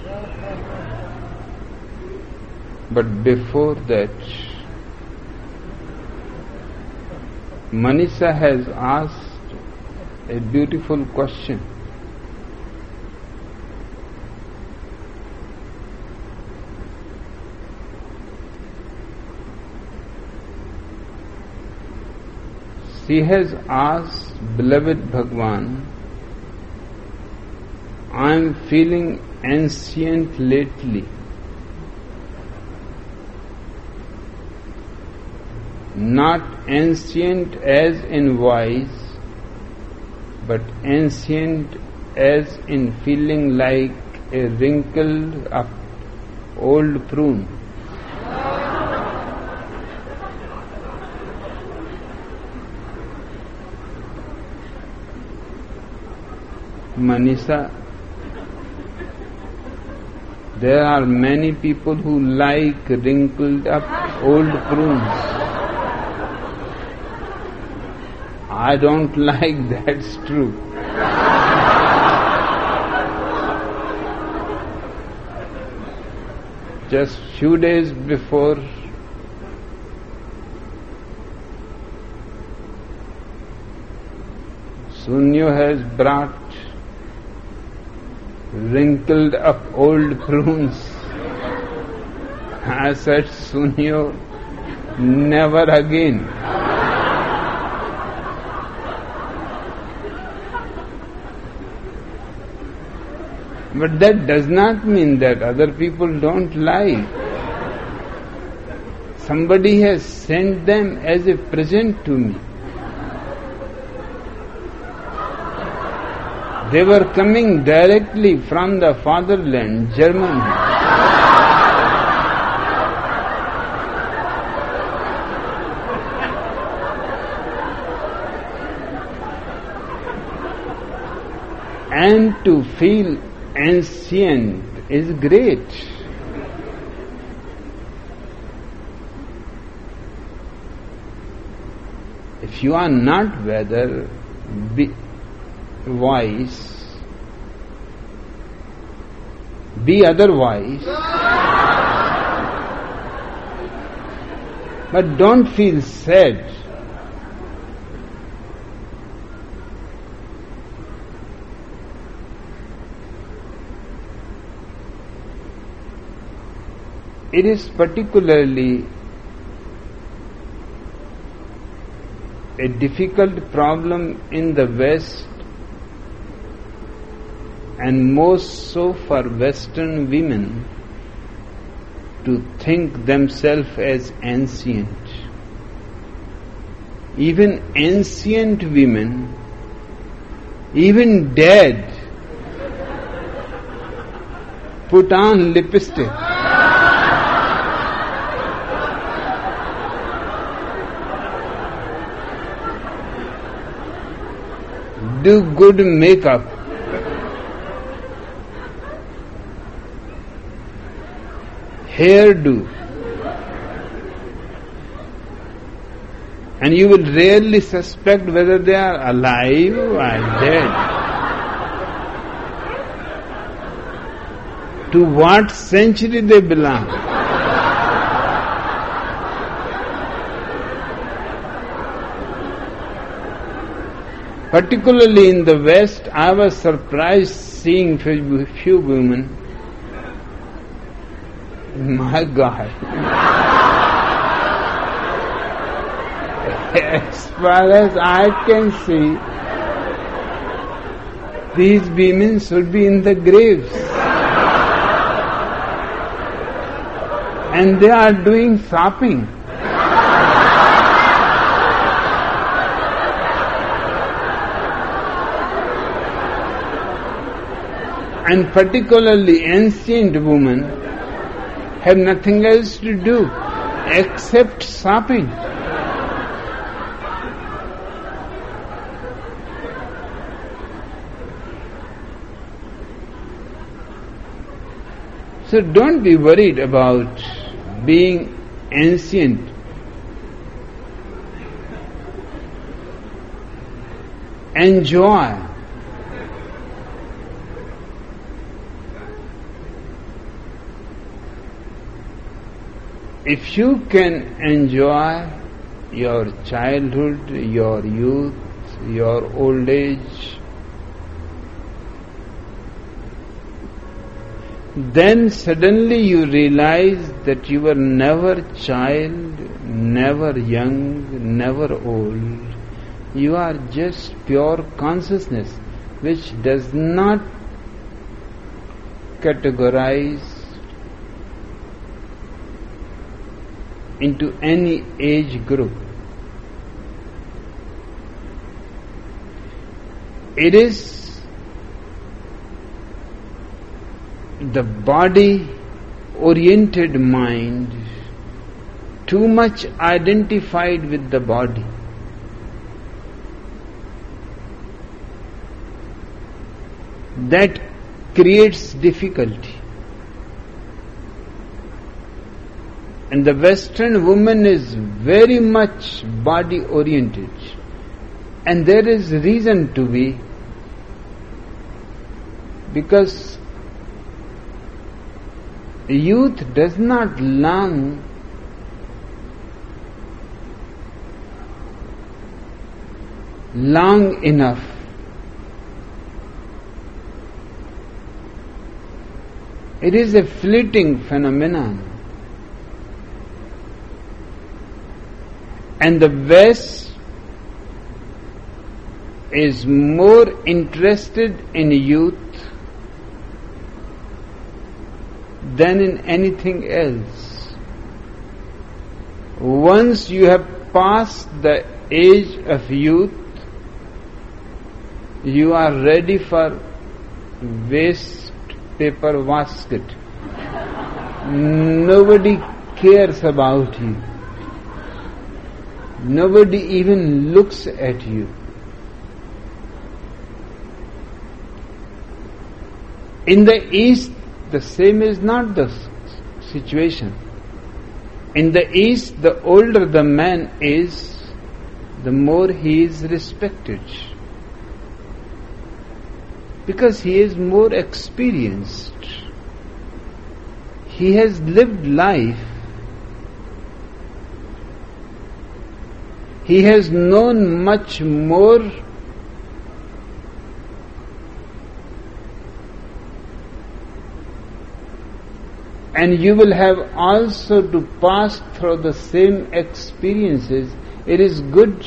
But before that, Manisha has asked a beautiful question. She has asked beloved Bhagwan I am feeling ancient lately. Not ancient as in wise, but ancient as in feeling like a wrinkled up old prune. Manisha there are many people who like wrinkled up old prunes. I don't like that's true. Just few days before Sunyo has brought wrinkled up old prunes. I said, Sunyo, never again. But that does not mean that other people don't lie. Somebody has sent them as a present to me. They were coming directly from the fatherland, Germany. and to feel ancient is great. If you are not whether be wise, be otherwise, but don't feel sad. It is particularly a difficult problem in the West and most so for Western women to think themselves as ancient. Even ancient women, even dead, put on lipstick. Do good makeup. Hairdo. And you will rarely suspect whether they are alive or dead. To what century they belong. Particularly in the West, I was surprised seeing few, women. My God. as far as I can see, these women should be in the graves. And they are doing shopping. And particularly ancient women have nothing else to do except shopping. So don't be worried about being ancient. Enjoy if you can enjoy your childhood, your youth, your old age, then suddenly you realize that you were never child, never young, never old. You are just pure consciousness which does not categorize into any age group. It is the body oriented mind too much identified with the body. That creates difficulty. And the Western woman is very much body oriented. And there is reason to be because youth does not long long enough it is a fleeting phenomenon And the West is more interested in youth than in anything else. Once you have passed the age of youth, you are ready for waste paper basket. Nobody cares about you. Nobody even looks at you. In the East, the same is not the situation. In the East, the older the man is, the more he is respected. Because he is more experienced. He has lived life. He has known much more and you will have also to pass through the same experiences. It is good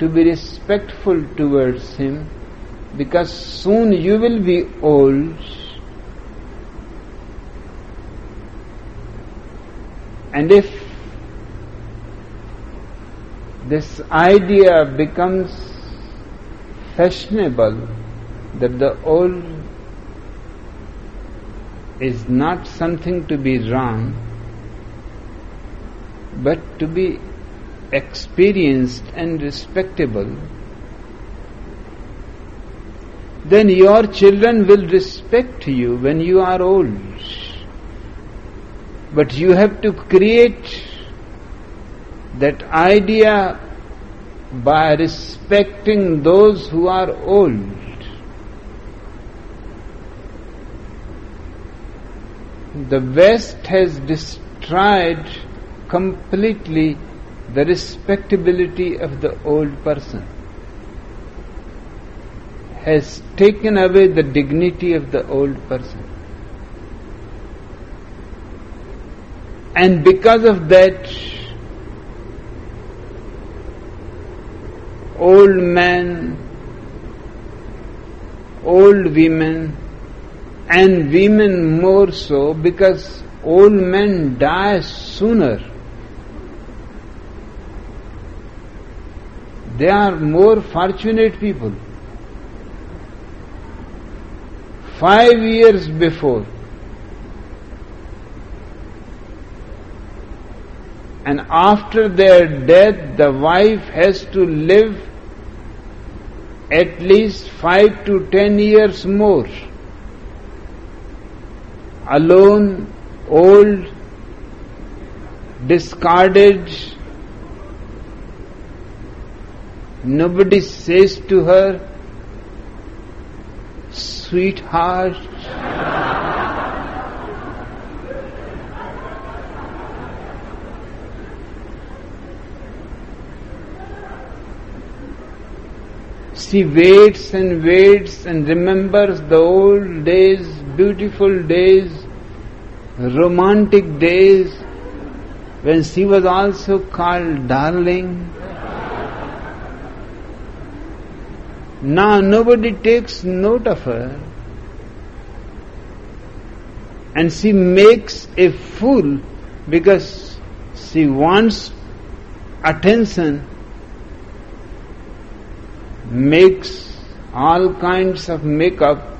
to be respectful towards him because soon you will be old. And if this idea becomes fashionable that the old is not something to be wrong, but to be experienced and respectable, then your children will respect you when you are old. But you have to create that idea by respecting those who are old. the West has destroyed completely the respectability of the old person, has taken away the dignity of the old person. And because of that, old men, old women, and women more so because old men die sooner. They are more fortunate people. Five years before, and after their death, the wife has to live at least five to ten years more alone, old, discarded. Nobody says to her, sweetheart. She waits and waits and remembers the old days beautiful days, romantic days, when she was also called darling. Now nobody takes note of her. And she makes a fool because she wants attention, makes all kinds of makeup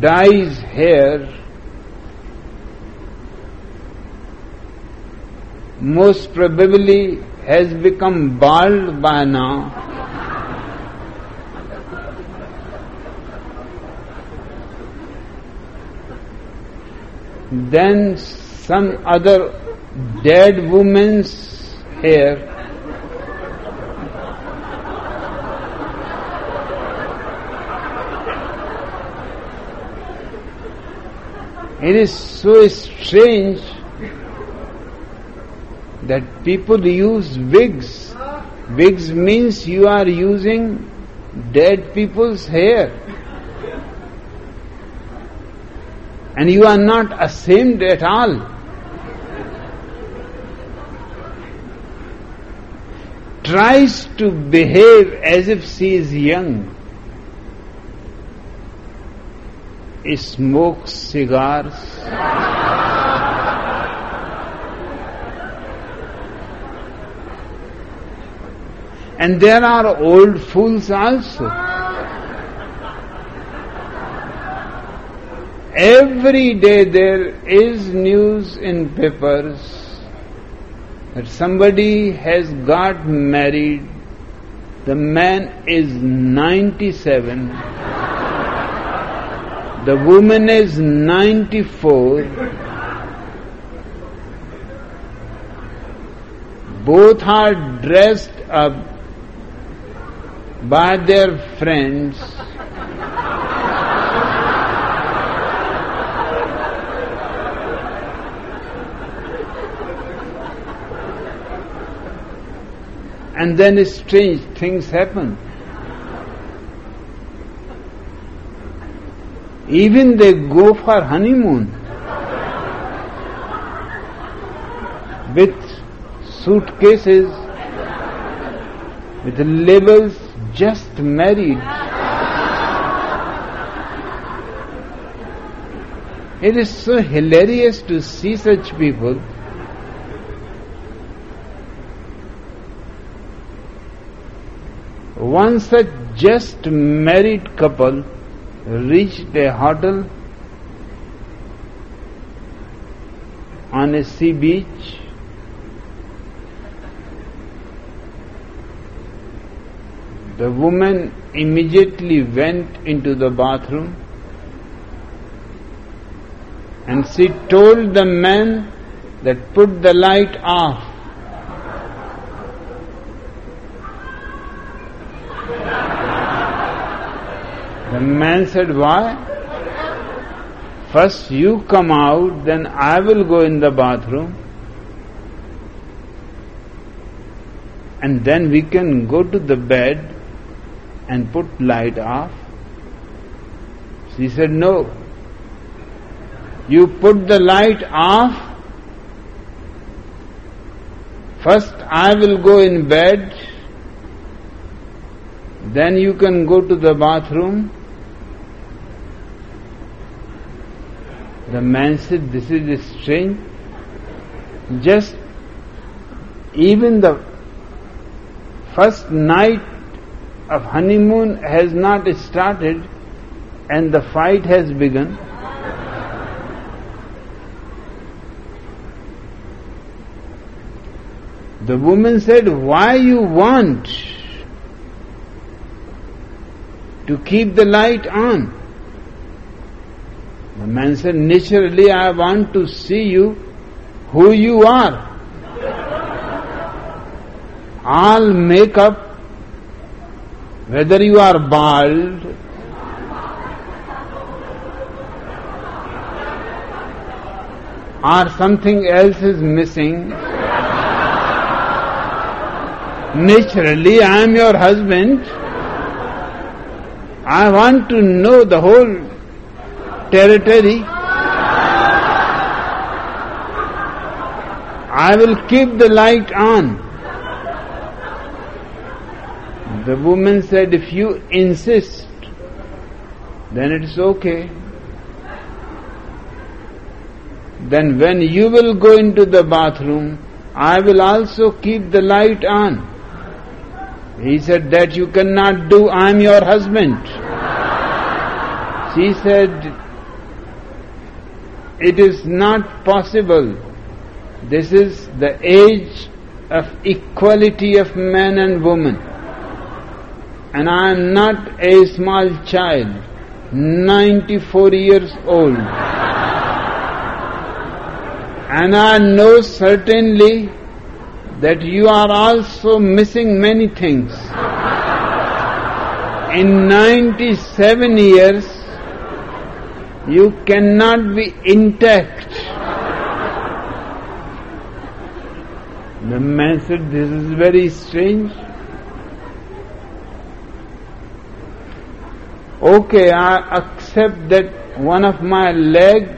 dyes hair most probably has become bald by now. then some other dead woman's hair It is so strange that people use wigs. Wigs means you are using dead people's hair. And you are not ashamed at all. Tries to behave as if she is young. smokes cigars. and there are old fools also. Every day there is news in papers that somebody has got married, the man is 97, the woman is 94, both are dressed up by their friends and then strange things happen. Even they go for honeymoon with suitcases with labels just married. It is so hilarious to see such people One such just married couple reached a hotel on a sea beach. The woman immediately went into the bathroom and she told the man that put the light off. The man said, Why? First you come out, then I will go in the bathroom. And then we can go to the bed and put light off. She said, No. You put the light off. First I will go in bed. Then you can go to the bathroom The man said, This is strange. Just even the first night of honeymoon has not started and the fight has begun. The woman said, Why you want to keep the light on? The man said, Naturally, I want to see you who you are. All makeup, whether you are bald, or something else is missing. Naturally, I am your husband. I want to know the whole territory, I will keep the light on. The woman said, if you insist, then it's okay. Then when you will go into the bathroom, I will also keep the light on. He said, that you cannot do, I am your husband. She said, it is not possible. This is the age of equality of man and woman. And I am not a small child, 94 years old. And I know certainly that you are also missing many things. In 97 years, you cannot be intact. The man said, This is very strange. Okay, I accept that one of my leg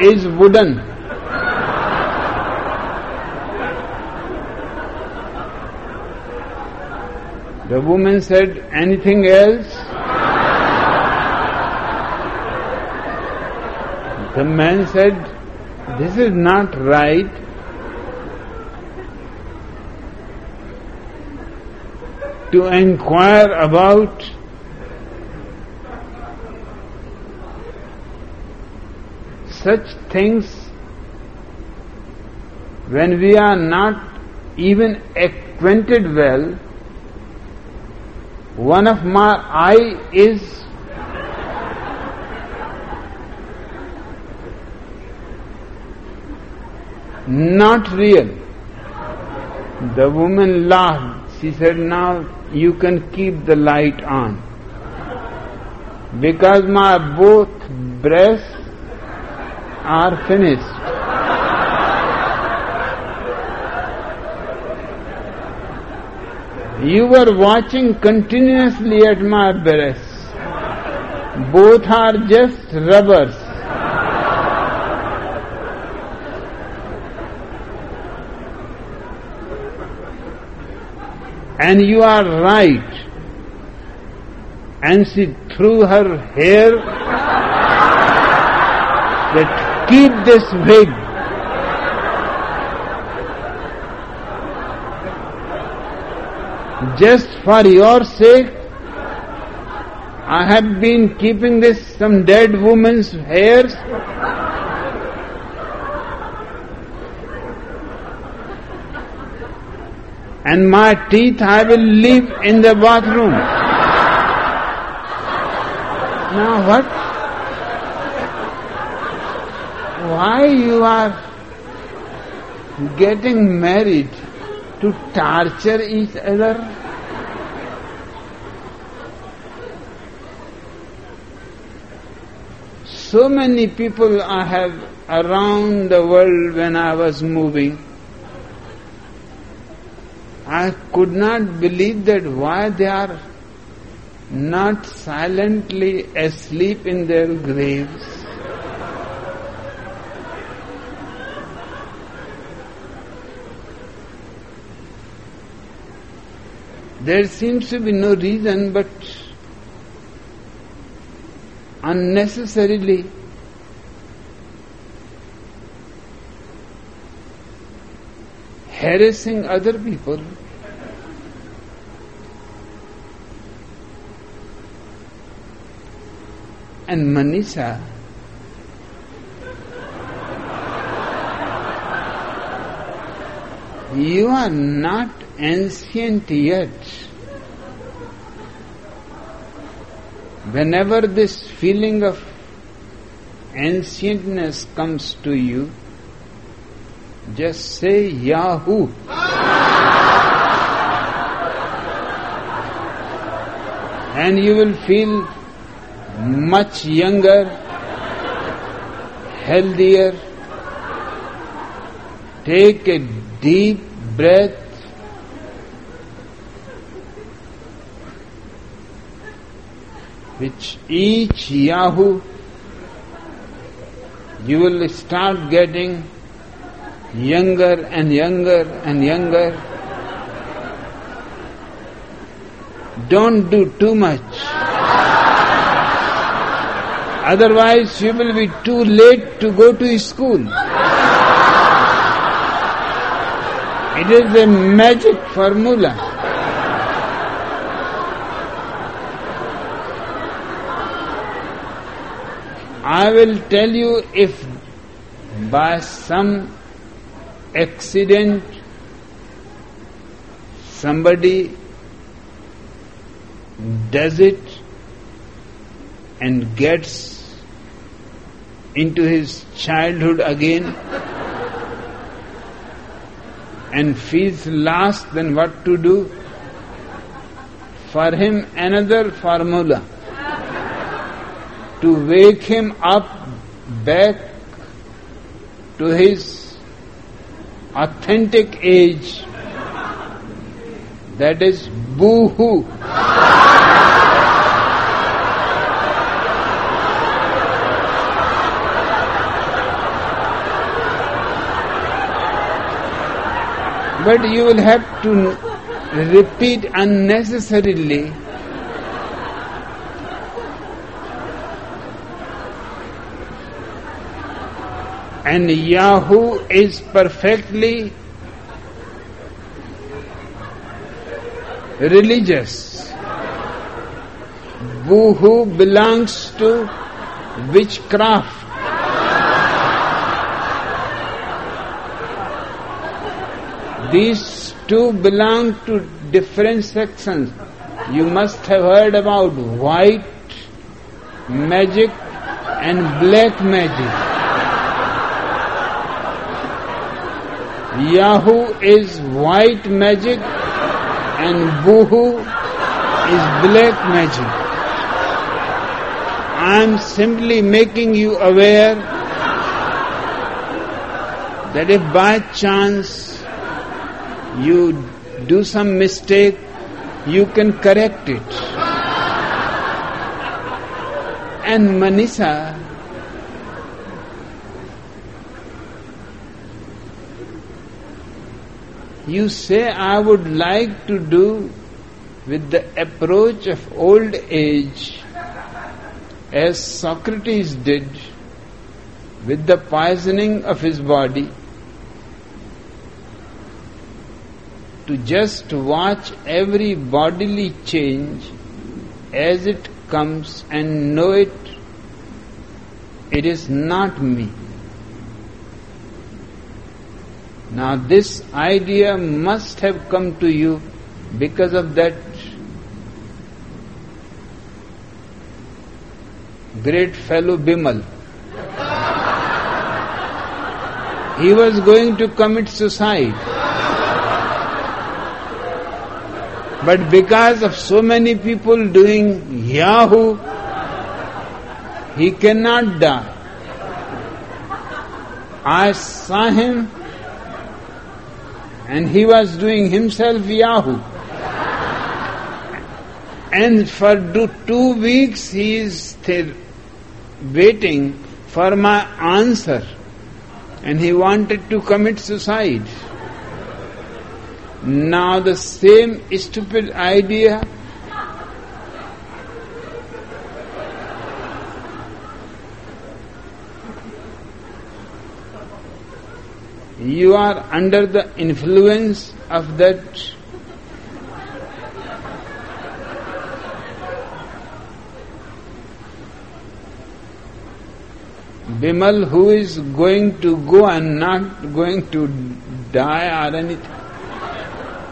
is wooden. The woman said, Anything else? The man said, This is not right. To inquire about such things when we are not even acquainted well, one of my eye is not real. The woman laughed. She said, Now you can keep the light on. Because my both breasts are finished. You were watching continuously at my breasts. Both are just rubbers. And you are right. And she threw her hair that keep this wig. Just for your sake, I have been keeping this some dead woman's hairs. And my teeth I will leave in the bathroom. Now what? Why you are getting married? to torture each other? So many people I have around the world when I was moving. I could not believe that why they are not silently asleep in their graves. There seems to be no reason but unnecessarily harassing other people. And Manisha you are not ancient yet. Whenever this feeling of ancientness comes to you, just say Yahoo. and you will feel much younger, healthier. Take a deep breath which each Yahoo you will start getting younger and younger and younger. Don't do too much. Otherwise, you will be too late to go to school. It is a magic formula. I will tell you if by some accident somebody does it and gets into his childhood again and feels lost, then what to do? For him, another formula to wake him up back to his authentic age. That is boo-hoo. But you will have to repeat unnecessarily and Yahoo is perfectly religious. Boohoo belongs to witchcraft. These two belong to different sections. You must have heard about white magic and black magic. Yahoo is white magic and Boohoo is black magic. I am simply making you aware that if by chance you do some mistake, you can correct it. And Manisha you say, I would like to do with the approach of old age as Socrates did with the poisoning of his body, to just watch every bodily change as it comes and know it, it is not me. Now, this idea must have come to you because of that great fellow Bimal. He was going to commit suicide. But because of so many people doing Yahoo, he cannot die. I saw him and he was doing himself Yahoo. And for two weeks he is waiting for my answer. And he wanted to commit suicide. Now the same stupid idea you are under the influence of that Bimal who is going to go and not going to die or anything.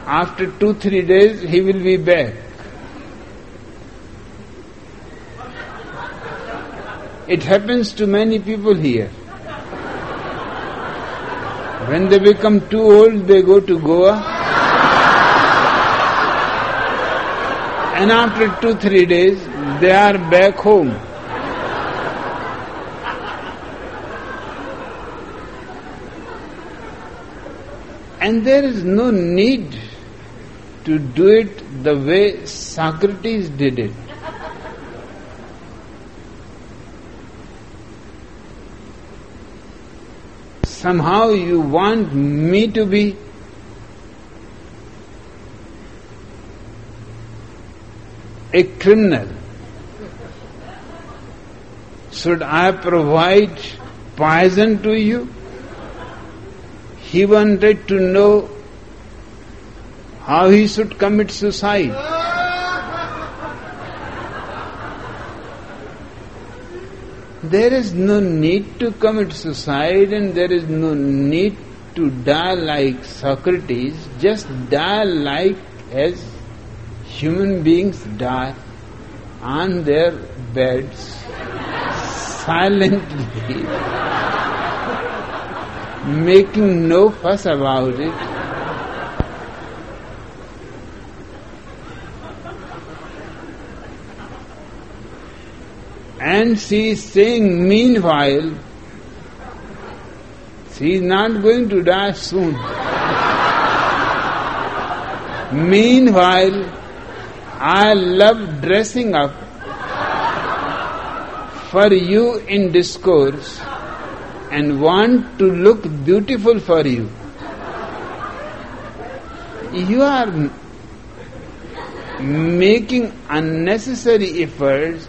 After two, three days, he will be back. It happens to many people here. When they become too old, they go to Goa. And after two, three days, they are back home. And there is no need to do it the way Socrates did it. somehow you want me to be a criminal. Should I provide poison to you? He wanted to know how he should commit suicide. There is no need to commit suicide and there is no need to die like Socrates, just die like as human beings die on their beds silently, making no fuss about it. And she is saying, meanwhile, she is not going to die soon. meanwhile, I love dressing up for you in discourse and want to look beautiful for you. You are making unnecessary efforts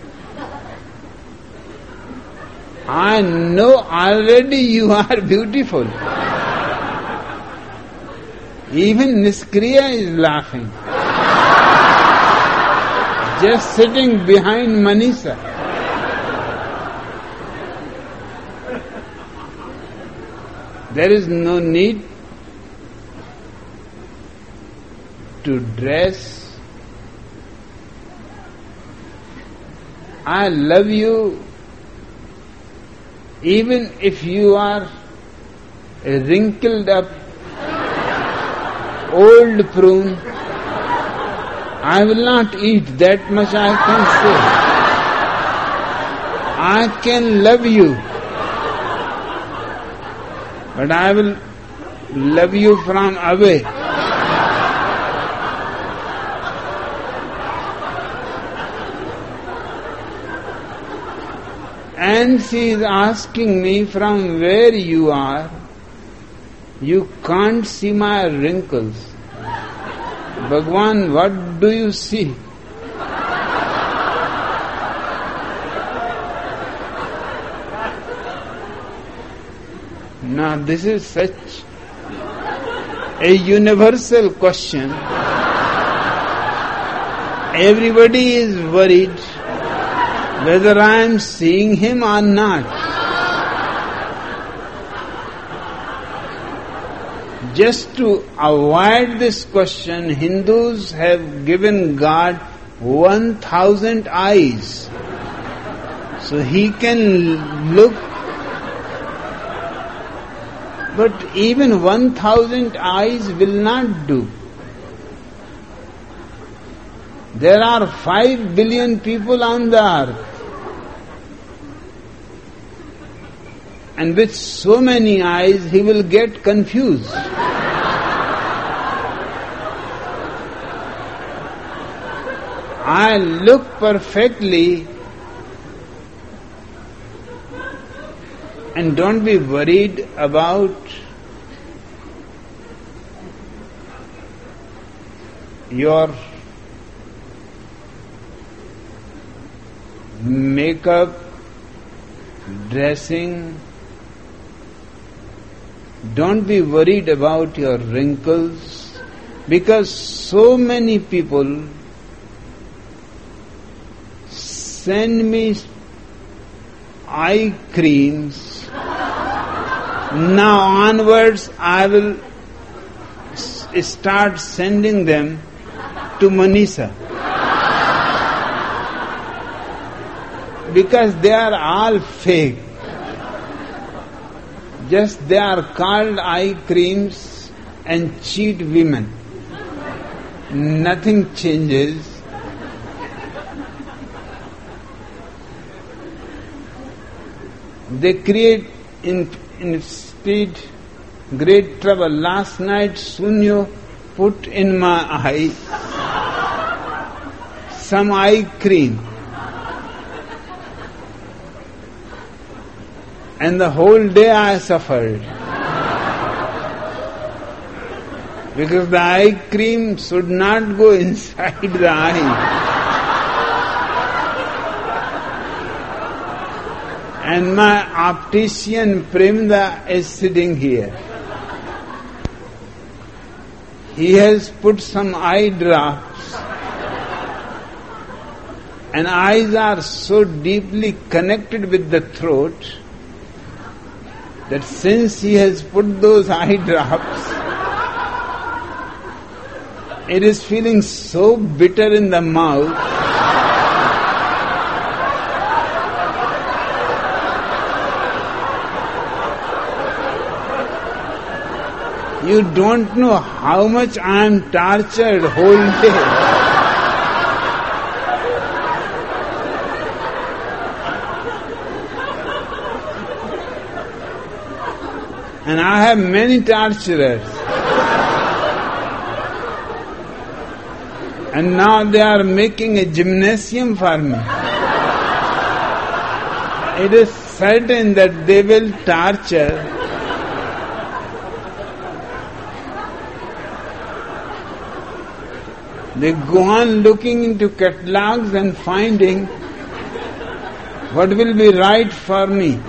I know already you are beautiful. Even Niskriya is laughing. Just sitting behind Manisha. There is no need to dress. I love you even if you are a wrinkled up old prune. I will not eat that much I can say. I can love you, but I will love you from away. And she is asking me from where you are. You can't see my wrinkles. Bhagwan, what do you see? Now, this is such a universal question. Everybody is worried whether I am seeing him or not. Just to avoid this question, Hindus have given God 1000 eyes. So he can look but even 1000 eyes will not do. There are 5 billion people on the earth. And with so many eyes, he will get confused. I look perfectly and don't be worried about your makeup, dressing. Don't be worried about your wrinkles because so many people send me eye creams. Now onwards, I will start sending them to Manisha. Because they are all fake. Just they are called eye creams and cheat women. Nothing changes. They create in, instead great trouble. Last night Sunyo put in my eye some eye cream. And the whole day I suffered. Because the eye cream should not go inside the eye. And my optician Premda is sitting here. He has put some eye drops. And eyes are so deeply connected with the throat that since he has put those eye drops, it is feeling so bitter in the mouth. You don't know how much I am tortured whole day. And I have many torturers. And now they are making a gymnasium for me. It is certain that they will torture. They go on looking into catalogs and finding what will be right for me.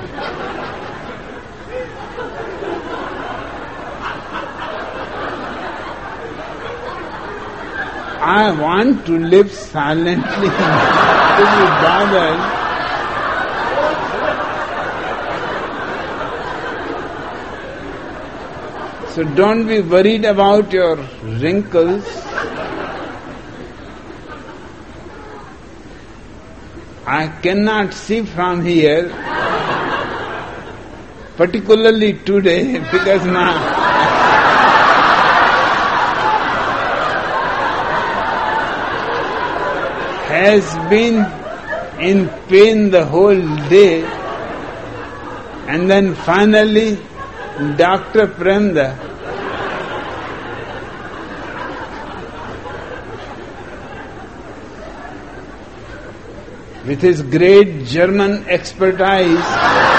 I want to live silently, to be bothered. So don't be worried about your wrinkles. I cannot see from here, particularly today, because now. Has been in pain the whole day, and then finally, Dr. Premda with his great German expertise.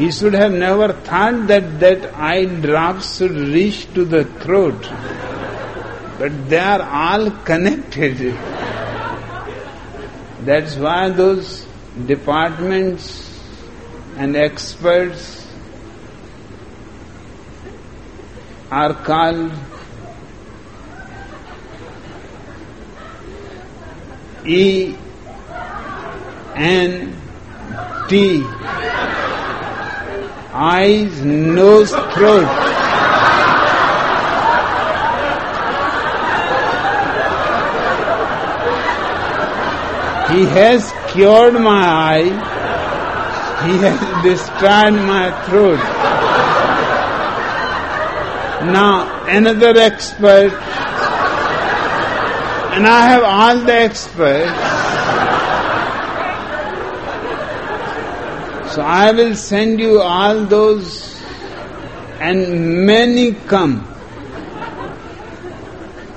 He should have never thought that that eye drops should reach to the throat. But they are all connected. That's why those departments and experts are called E N T eyes, nose, throat. He has cured my eye he has destroyed my throat. Now another expert, and I have all the experts. So I will send you all those, and many come.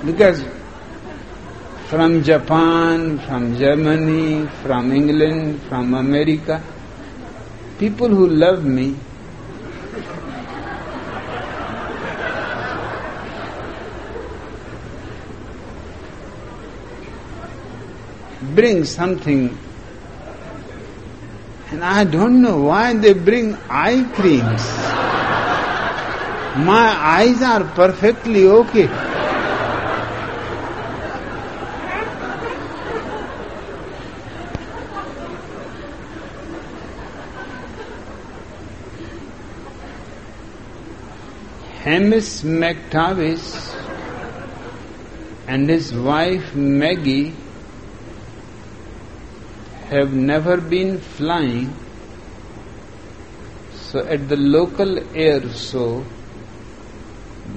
Because from Japan, from Germany, from England, from America, people who love me bring something and I don't know why they bring eye creams. My eyes are perfectly okay. Hamish McTavish and his wife Maggie have never been flying, so at the local air show,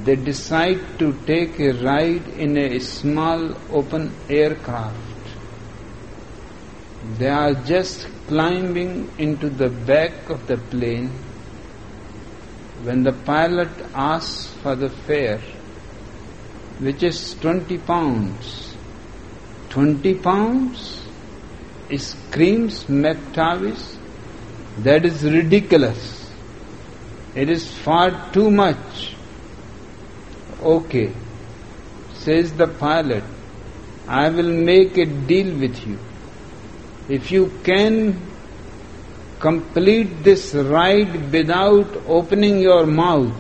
they decide to take a ride in a small open aircraft. They are just climbing into the back of the plane when the pilot asks for the fare, which is 20 pounds, 20 pounds? Screams McTavish, that is ridiculous. It is far too much. Okay, says the pilot, I will make a deal with you. If you can complete this ride without opening your mouth,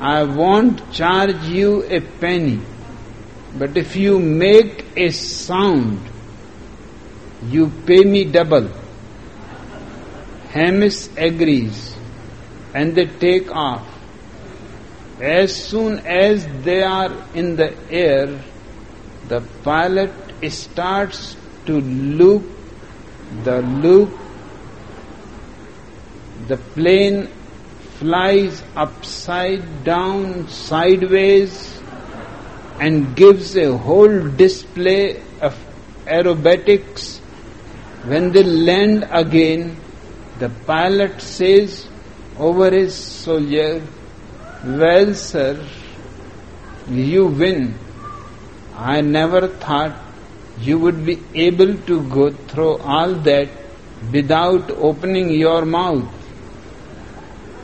I won't charge you a penny. But if you make a sound, you pay me double. Hamish agrees and they take off. As soon as they are in the air, the pilot starts to loop the loop the plane flies upside down, sideways, and gives a whole display of aerobatics. When they land again, the pilot says over his soldier, Well, sir, you win. I never thought you would be able to go through all that without opening your mouth.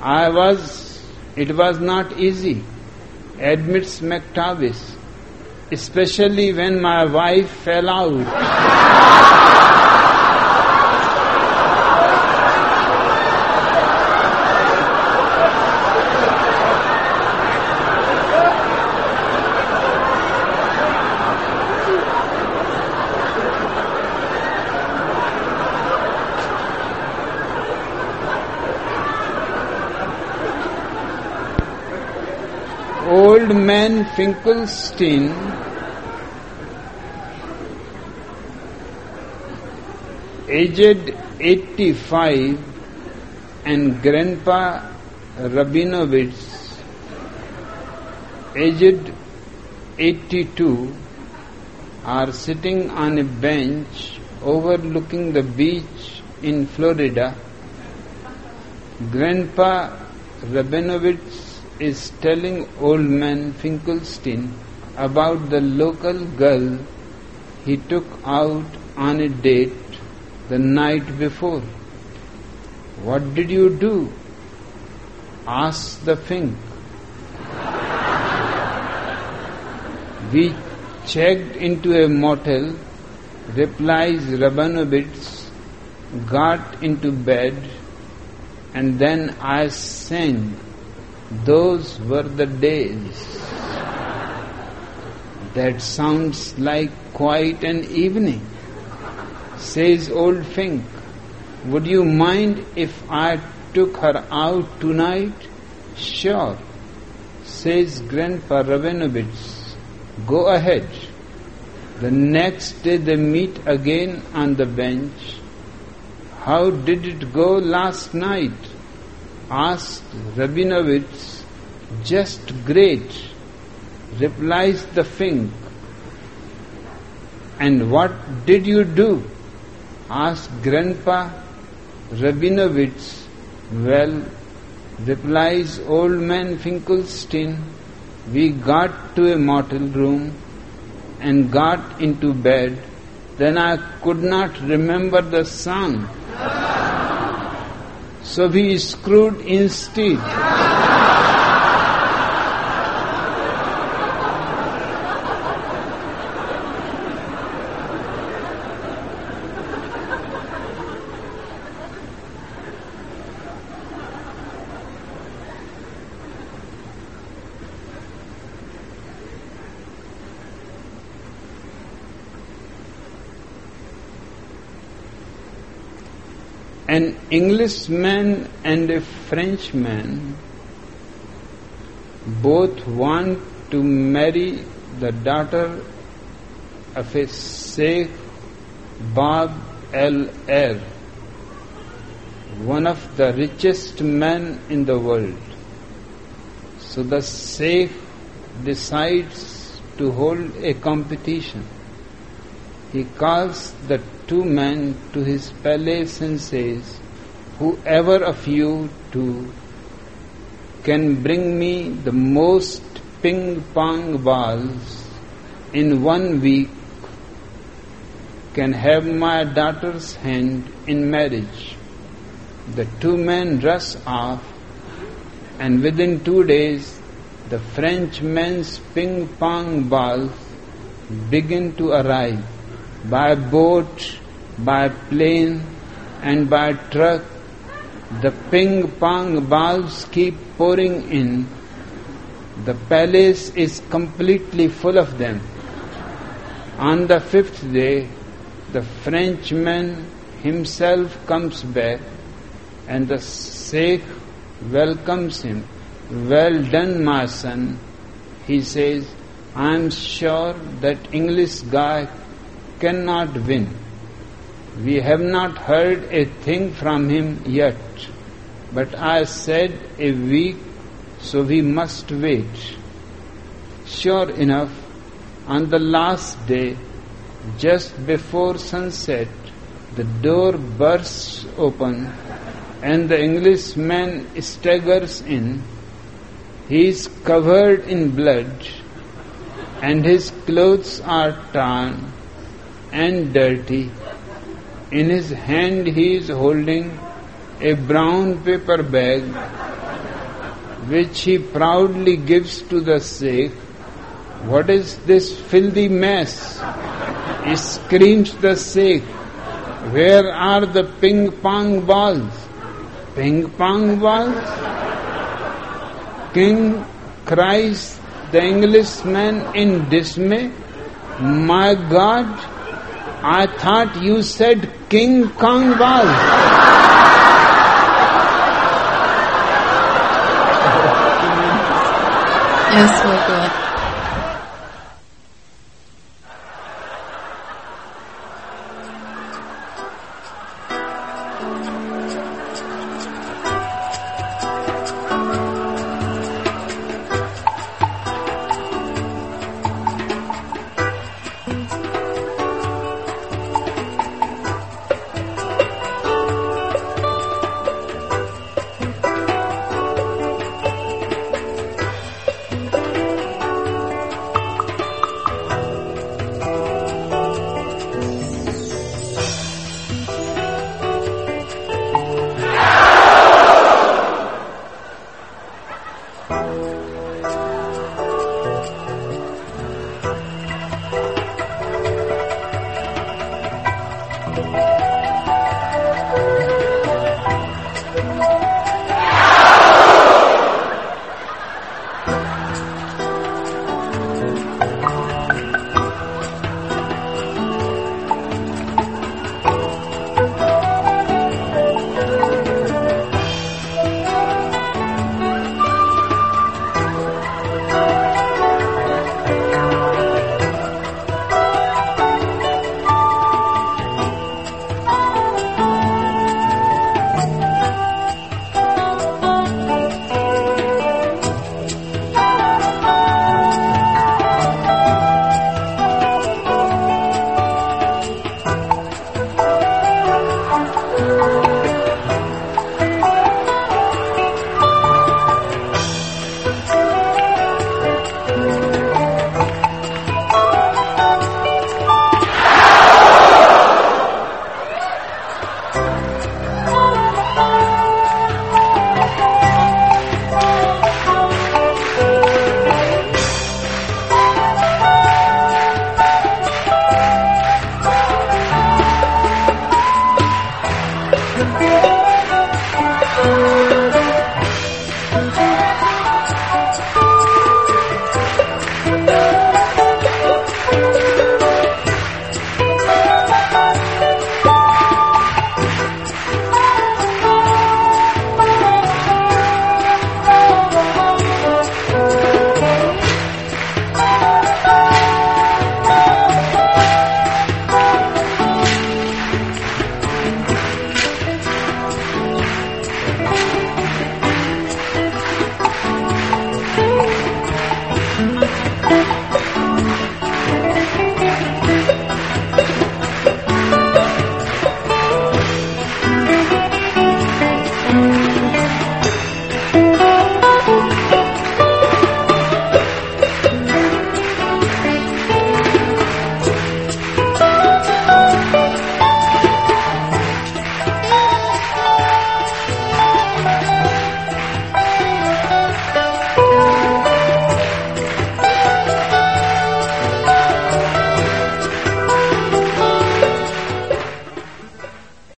I was, it was not easy, admits McTavish, especially when my wife fell out. old man Finkelstein aged 85 and grandpa Rabinowitz aged 82 are sitting on a bench overlooking the beach in Florida. Grandpa Rabinovich is telling old man Finkelstein about the local girl he took out on a date the night before. What did you do? asked the Fink. We checked into a motel, replies Rabinovich, got into bed, and then I sang. Those were the days. That sounds like quite an evening, says old Fink. Would you mind if I took her out tonight? Sure, says Grandpa Rabinovich. Go ahead. The next day they meet again on the bench. How did it go last night? Asked Rabinovich. Just great, replies the Fink. And what did you do? asked Grandpa Rabinovich. Well, replies old man Finkelstein we got to a motel room and got into bed. Then I could not remember the song. So we screwed instead. Englishman and a Frenchman both want to marry the daughter of a Sheikh Bab el Er, one of the richest men in the world. So the Sheikh decides to hold a competition. He calls the two men to his palace and says, Whoever of you two can bring me the most ping pong balls in one week can have my daughter's hand in marriage. The two men rush off, and within two days, the Frenchman's ping pong balls begin to arrive by boat by plane and by truck, the ping pong balls keep pouring in. The palace is completely full of them. On the fifth day, the Frenchman himself comes back and the Sheikh welcomes him. Well done, my son. He says, I am sure that English guy cannot win. We have not heard a thing from him yet, but I said a week, so we must wait. Sure enough, on the last day, just before sunset, the door bursts open and the Englishman staggers in. He is covered in blood and his clothes are torn and dirty in his hand he is holding a brown paper bag which he proudly gives to the Sheikh. What is this filthy mess? He screams the Sheikh. Where are the ping pong balls? Ping pong balls? King cries the Englishman in dismay. My God, I thought you said King Kong was. Yes, we'll go